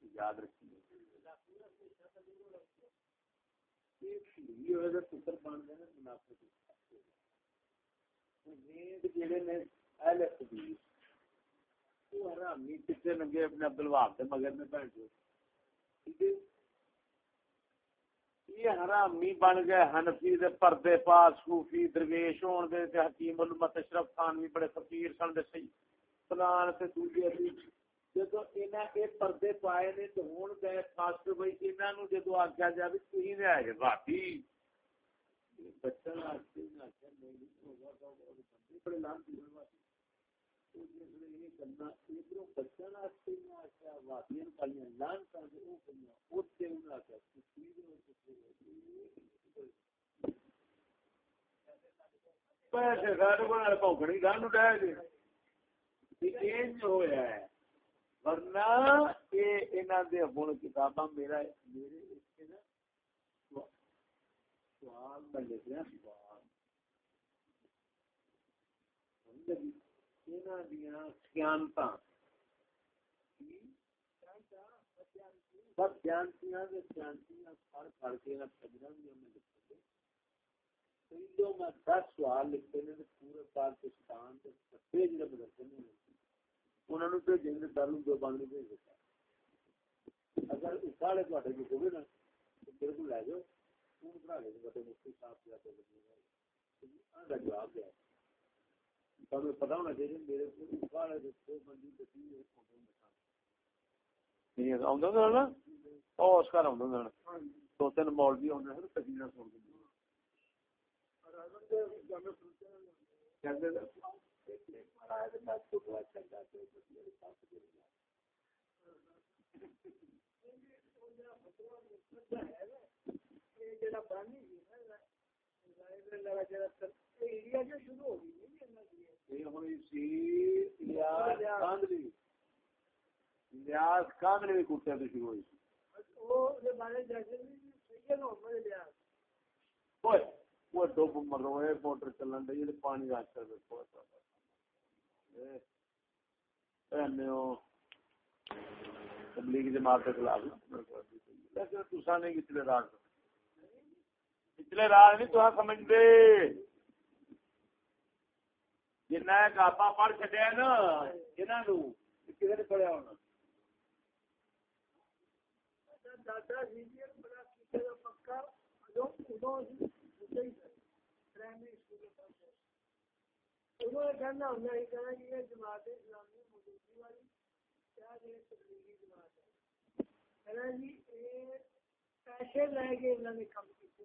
یاد رکھیے۔ حرامی بن گئے ہنفی پردے پاس، صوفی، درویش ہون دے حکیم المتشرف خان بھی بڑے فقیر سن دے سی فلان تے دوجے ابھی جدو انہاں اے پردے پائے نے گئے انہاں نو جدو آکھیا جاوے تسی نے آئے واسطے نہ نہیں ہوگا تو بندے لان دی واسطے پیسے گھر دے ورنہ کتاباں میرا میرے سوال میں لکھا سیانتا سب جانتی پڑھ پڑھ کے دس سوال لکھتے ہیں پورے پاکستان کے مدرسے انہوں نے بھیجیں گے داروں دو بند نہیں بھیج دیتا اگر سارے تھوڑے کو ہوگی نا تو میرے کو لے جاؤ۔ فون پڑھا لے بڑے مفتی صاحب کیا تو جواب دیا تمہیں پتا ہونا چاہیے میرے کو سارے دو بندی دسی دو تین مال بھی آدھے ہیں۔ کسی نہ سن موٹر چلن ڈی پانی رکھ تبلیغ جماعت کے خلاف لیکن تسا نہیں پچھلے راج پچھلے راج نہیں تو سمجھتے جنا گاپا پڑھ چڈیا نا جنہوں نے کسی نے پڑھیا ہونا دادا جی بڑا پکا انہوں نے کہنا ہوں یہ کہنا کہ یہ جماعت اسلامی موجودگی والی کیا یہ تبلیغی جماعت ہے۔ کہنا جی یہ پیسے لے کے انہوں نے کم کیتے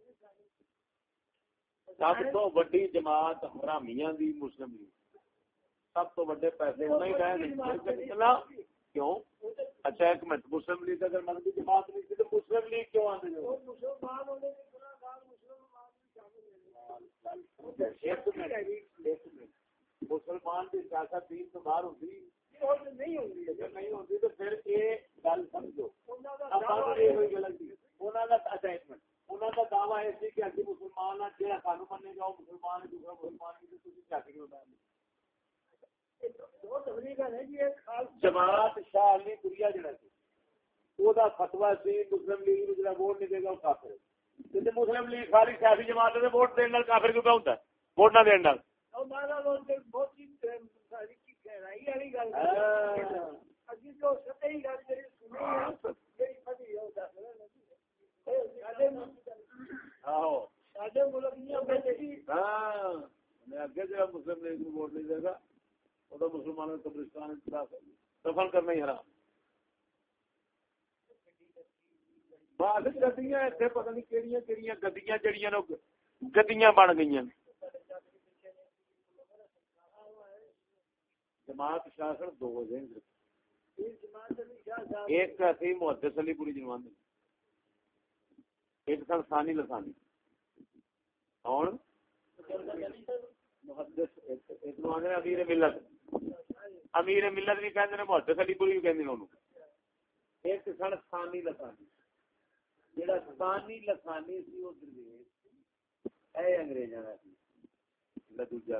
سب تو وڈی جماعت حرامیاں دی مسلم لیگ سب تو وڈے پیسے نہیں رہے کیوں؟ اچھا ایک منٹ مسلم لیگ اگر مذہبی جماعت نہیں تھی تو مسلم لیگ کیوں آتے جو مسلمان ہونے کے مسلمان بھی شامل ہیں۔ مسلمان کی سیاست دین تو باہر ہوتی نہیں ہوتی ہے۔ ہاں، جماعت شاہ فتوا سی مسلم لیگ نو ووٹ نہیں دے گا مسلم لیگ سیاسی جماعت ووٹ کافر کیوں پہ ووٹ نہ دین اور مانا لوگ بہت ہی تاریخی گہرائی والی گل ہے۔ اسی جو سطحی گل جڑی سنی ہے جڑی پڑھی ہے وہ دس رہے ਆਹੋ ساڈے ملک نہیں بیٹھی میں اگے جو مسلم لیگ کو ووٹ نہیں دے گا۔ وہ تو مسلمانوں کو قبرستان دفن کرنا ہی حرام بعد گدیاں اتنے پتہ نہیں کہڑی کہڑی گدیاں جڑیاں نو گدیاں بن گئی جماعت شاسن دو شاہ صاحب ایک سی محدث علی پوری جنوان ایک سن ثانی لسانی۔ کون؟ محدث ایک نو امیر ملت۔ امیر ملت بھی کہندے نے محدث علی پوری بھی کہندے نے اونوں۔ ایک سن ثانی لسانی۔ جڑا ثانی لسانی سی او درویش اے انگریزاں دا سی۔ جڑا دوجا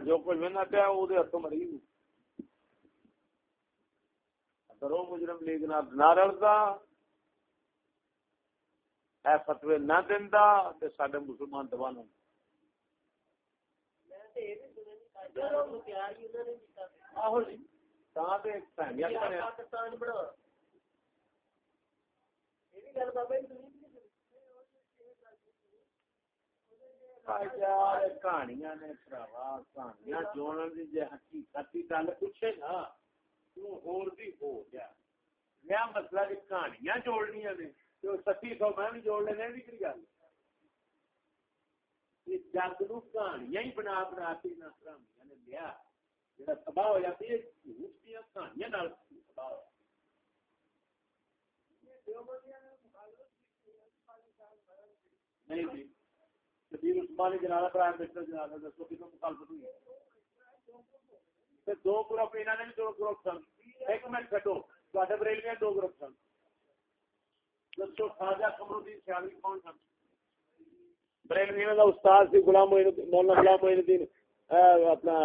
جو کچھ مہنا پیا وہ ہاتھوں مری گی کرو مجرم لیگ نہ رلتا اے فتوے نہ دینا تو سڈے مسلمان دبان پاکستان جگ نو کہانیاں ہی بنا بنا کے لیا جڑا تباہ ہو جاتی ہے نہیں شبیر عثمانی جنازہ جنازہ دسو کتوں مخالفت ہوئی۔ تے دو گروپ انہاں نے بھی دو گروپ سن۔ ایک منٹ تواڈے دو گروپ سن۔ دسو، خواجہ سیالوی کون سن؟ دا استاد سی، غلام مولانا غلام الدین اپنا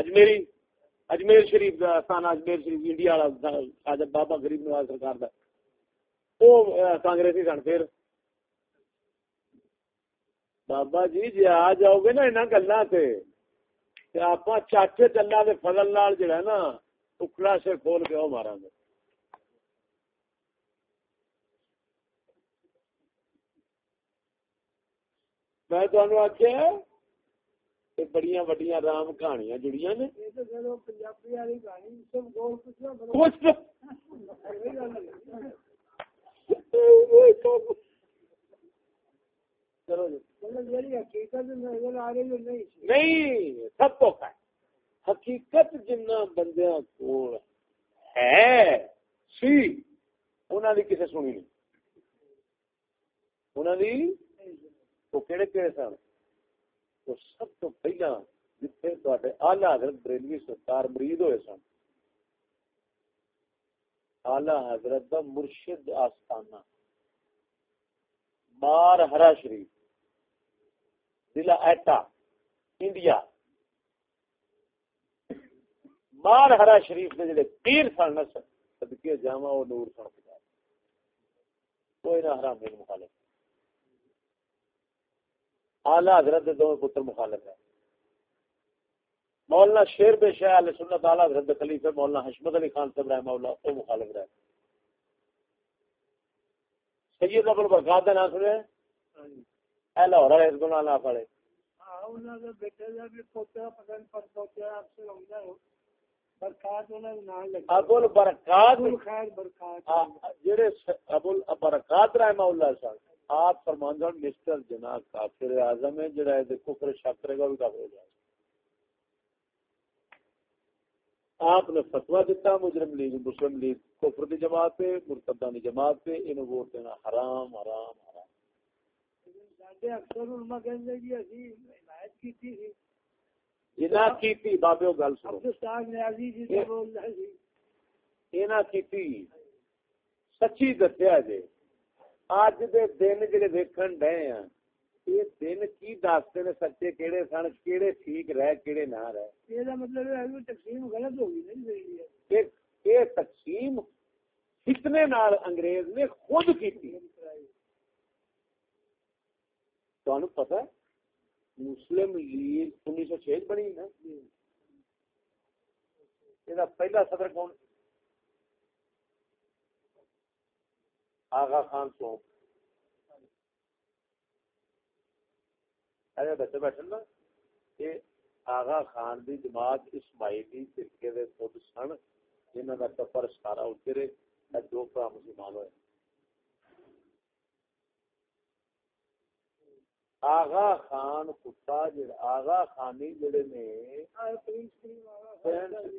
اجمیری، اجمیر شریف دا سانا اجمیر شریف، انڈیا والا خواجہ بابا غریب نواز سرکار دا۔ کانگریسی سن۔ پھر بابا جی جی آ جاؤ گے نا انہوں گلا آپ چاچے چلا کے فضل لال جڑا نا ٹکڑا سے کھول کے وہ مارا گے میں تمہیں آخیا یہ بڑی بڑی رام کہانیاں جڑیاں نے یہ تو چلو پنجابی والی کہانی سب گول پوچھنا کچھ چلو جی مطلب جیڑی حقیقت نظر آ رہی ہے نہیں سب تو حقیقت جنہ بندیاں کول ہے، سی، انہاں دی کسے سنی نہیں۔ انہاں دی؟ تو سن؟ تو سب تو پہلا جتھے تواڈے اعلی حضرت بریلوی سرکار مرید ہوئے سن۔ اعلی حضرت دا مرشد آستانہ، مار ہرا شریف۔ ضلع ایٹا، انڈیا۔ مار ہرا شریف نے جڑے پیر سن نہ سن، صدقے جاواں او نور سن پجا کوئی نہ حرام نہیں مخالف۔ اعلی حضرت دے دو پتر مخالف ہے مولانا شیر بے شاہ علیہ سنت، اعلی حضرت دے خلیفہ مولانا حشمت علی خان صاحب رحمہ اللہ او مخالف رہے۔ سید ابو البرکات دا نام سنے؟ اے لاہور والے اس گناہ نہ پڑے ہاں انہاں دے بیٹے دا بھی پوترا پتہ نہیں پر پوترا آپ سے ہوندا ہے برکات ابو البرکات۔ خیر برکات۔ جڑے ابو البرکات رحمہ اللہ صاحب آپ فرمان مسٹر جنا کافر اعظم ہے جڑا ہے کفر شک کرے گا بھی کافر ہو جائے۔ آپ نے فتوا دیتا مجرم لیگ مسلم لیگ کفر دی جماعت پہ مرتدہ دی جماعت پہ انہوں ووٹ دینا حرام حرام حرام۔ اکثر علماء کہندے جی اسی حمایت کیتی تھی۔ جنا کیتی بابے گل سنو۔ عبدالستاق نیازی جی سے بول رہے تھے اینا کیتی سچی دسیا جے۔ اج دے دن جڑے ویکھن ڈے ہیں یہ دن کی دستے نے سچے کیڑے سن کیڑے ٹھیک رہ کیڑے نہ رہ۔ یہ مطلب ہے کہ تقسیم غلط ہوگی نہیں یہ تقسیم کتنے نال انگریز نے خود کی تو پتا مسلم لیگ انیس سو چھ بنی نا۔ یہ پہلا صدر کون؟ آغا خان سوپ بچے بیٹھے نا، یہ آغا خان دی جماعت اسماعیلی فرقے دے خود سن، جنہاں دا کفر سارا اترے دو بھرا مسلمان ہوئے۔ آغا خان کتا جڑا آغا خانی جڑے نے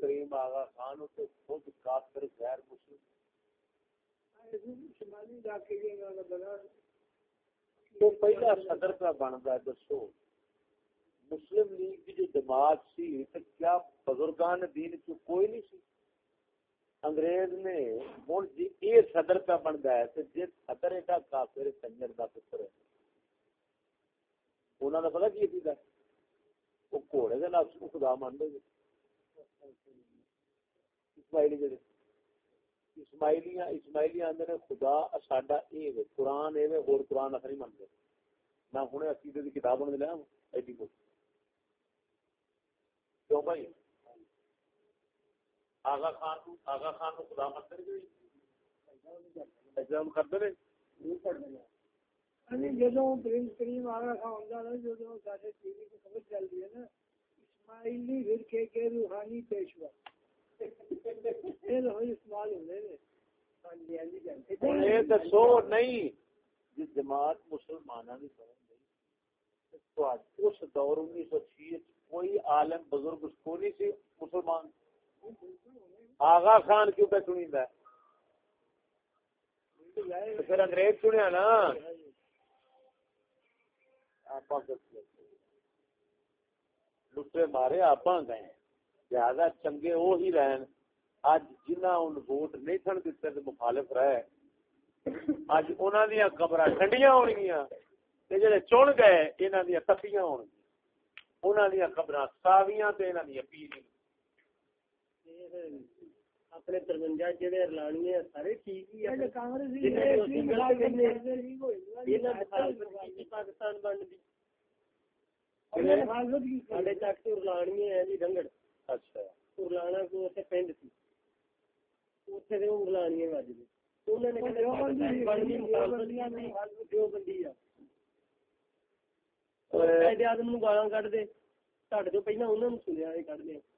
کریم آغا خان تے خود کافر غیر مسلم۔ شمالی تو پہلا صدر کا بنتا ہے، دسو۔ مسلم لیگ کی جو جماعت سی، تو کیا بزرگان دین کی کوئی نہیں سی؟ انگریز نے ہوں جی یہ صدر کا بنتا ہے، تو جی صدر کا کافر کنجر کا پتر ہے۔ انہوں نے پتا کی تھی وہ گھوڑے کے نفس کو خدا مان دے اسماعیلی جڑے اسماعیلیاں اسماعیلیاں اندر خدا ساڈا اے وے قران اے وے اور قران اثر نہیں منتے نہ ہن عقیدے دی کتاب بن لیا ایڈی کو کیوں بھائی آغا خان کو آغا خان کو خدا جدوں پرنس کریم آغا خان ہوندا نا جدوں ساڈے ٹی وی تے خبر چل دی ہے نا اسماعیلی فرقے کے روحانی پیشوا۔ دسو نہیں جس جماعت مسلمان اس دور انیس سو چھ کوئی عالم بزرگ کو نہیں سی مسلمان۔ آغا خان کیوں پہ ہے؟ پھر انگریز سنیا نا۔ لٹے مارے آپ گئے۔ لہذا چنگے وہ ہی رہن۔ اج جنہ ان ووٹ نہیں سن دیتے تو مخالف رہے۔ اج انہوں دیا قبر ٹھنڈیاں ہو گیا جڑے چن گئے انہوں دیا تفیاں ہو انہوں دیا قبر ساویاں تے انہوں دیا پیری اپنے ترونجا جڑے رلانی سارے ٹھیک ہی پاکستان بن دی۔ تک تو رلانی ہے جی ڈنگڑ اچھا۔ ارلانا کو اتنے پنڈ سی۔ اتنے دے ارلانیاں وج گئی انہوں نے جو بندی آ آدم نو گالا کٹ دے۔ سڈے تو پہلے انہوں نے سنیا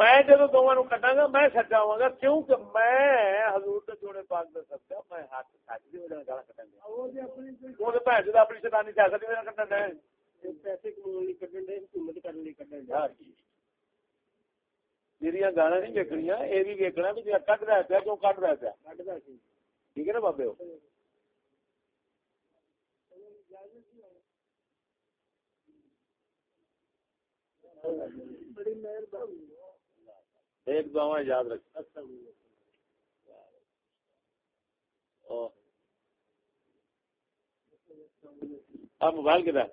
میں جب دونوں کٹا گا میں سچا ہوا گا کیوں کہ میں حضور کے جوڑے پاک کا سچا میں ہاتھ سچ کی وجہ گالا کٹا گا۔ بھن اپنی شیطانی سیاست کی وجہ کٹن دے پیسے کٹن دے حکومت کٹن دے میری گانا نہیں ویکنیا یہ بھی ویکنا بھی کٹ رہا پیا کیوں کٹ رہا پیا ٹھیک ہے نا بابے ایک دعا یاد رکھنا آپ موبائل کدھر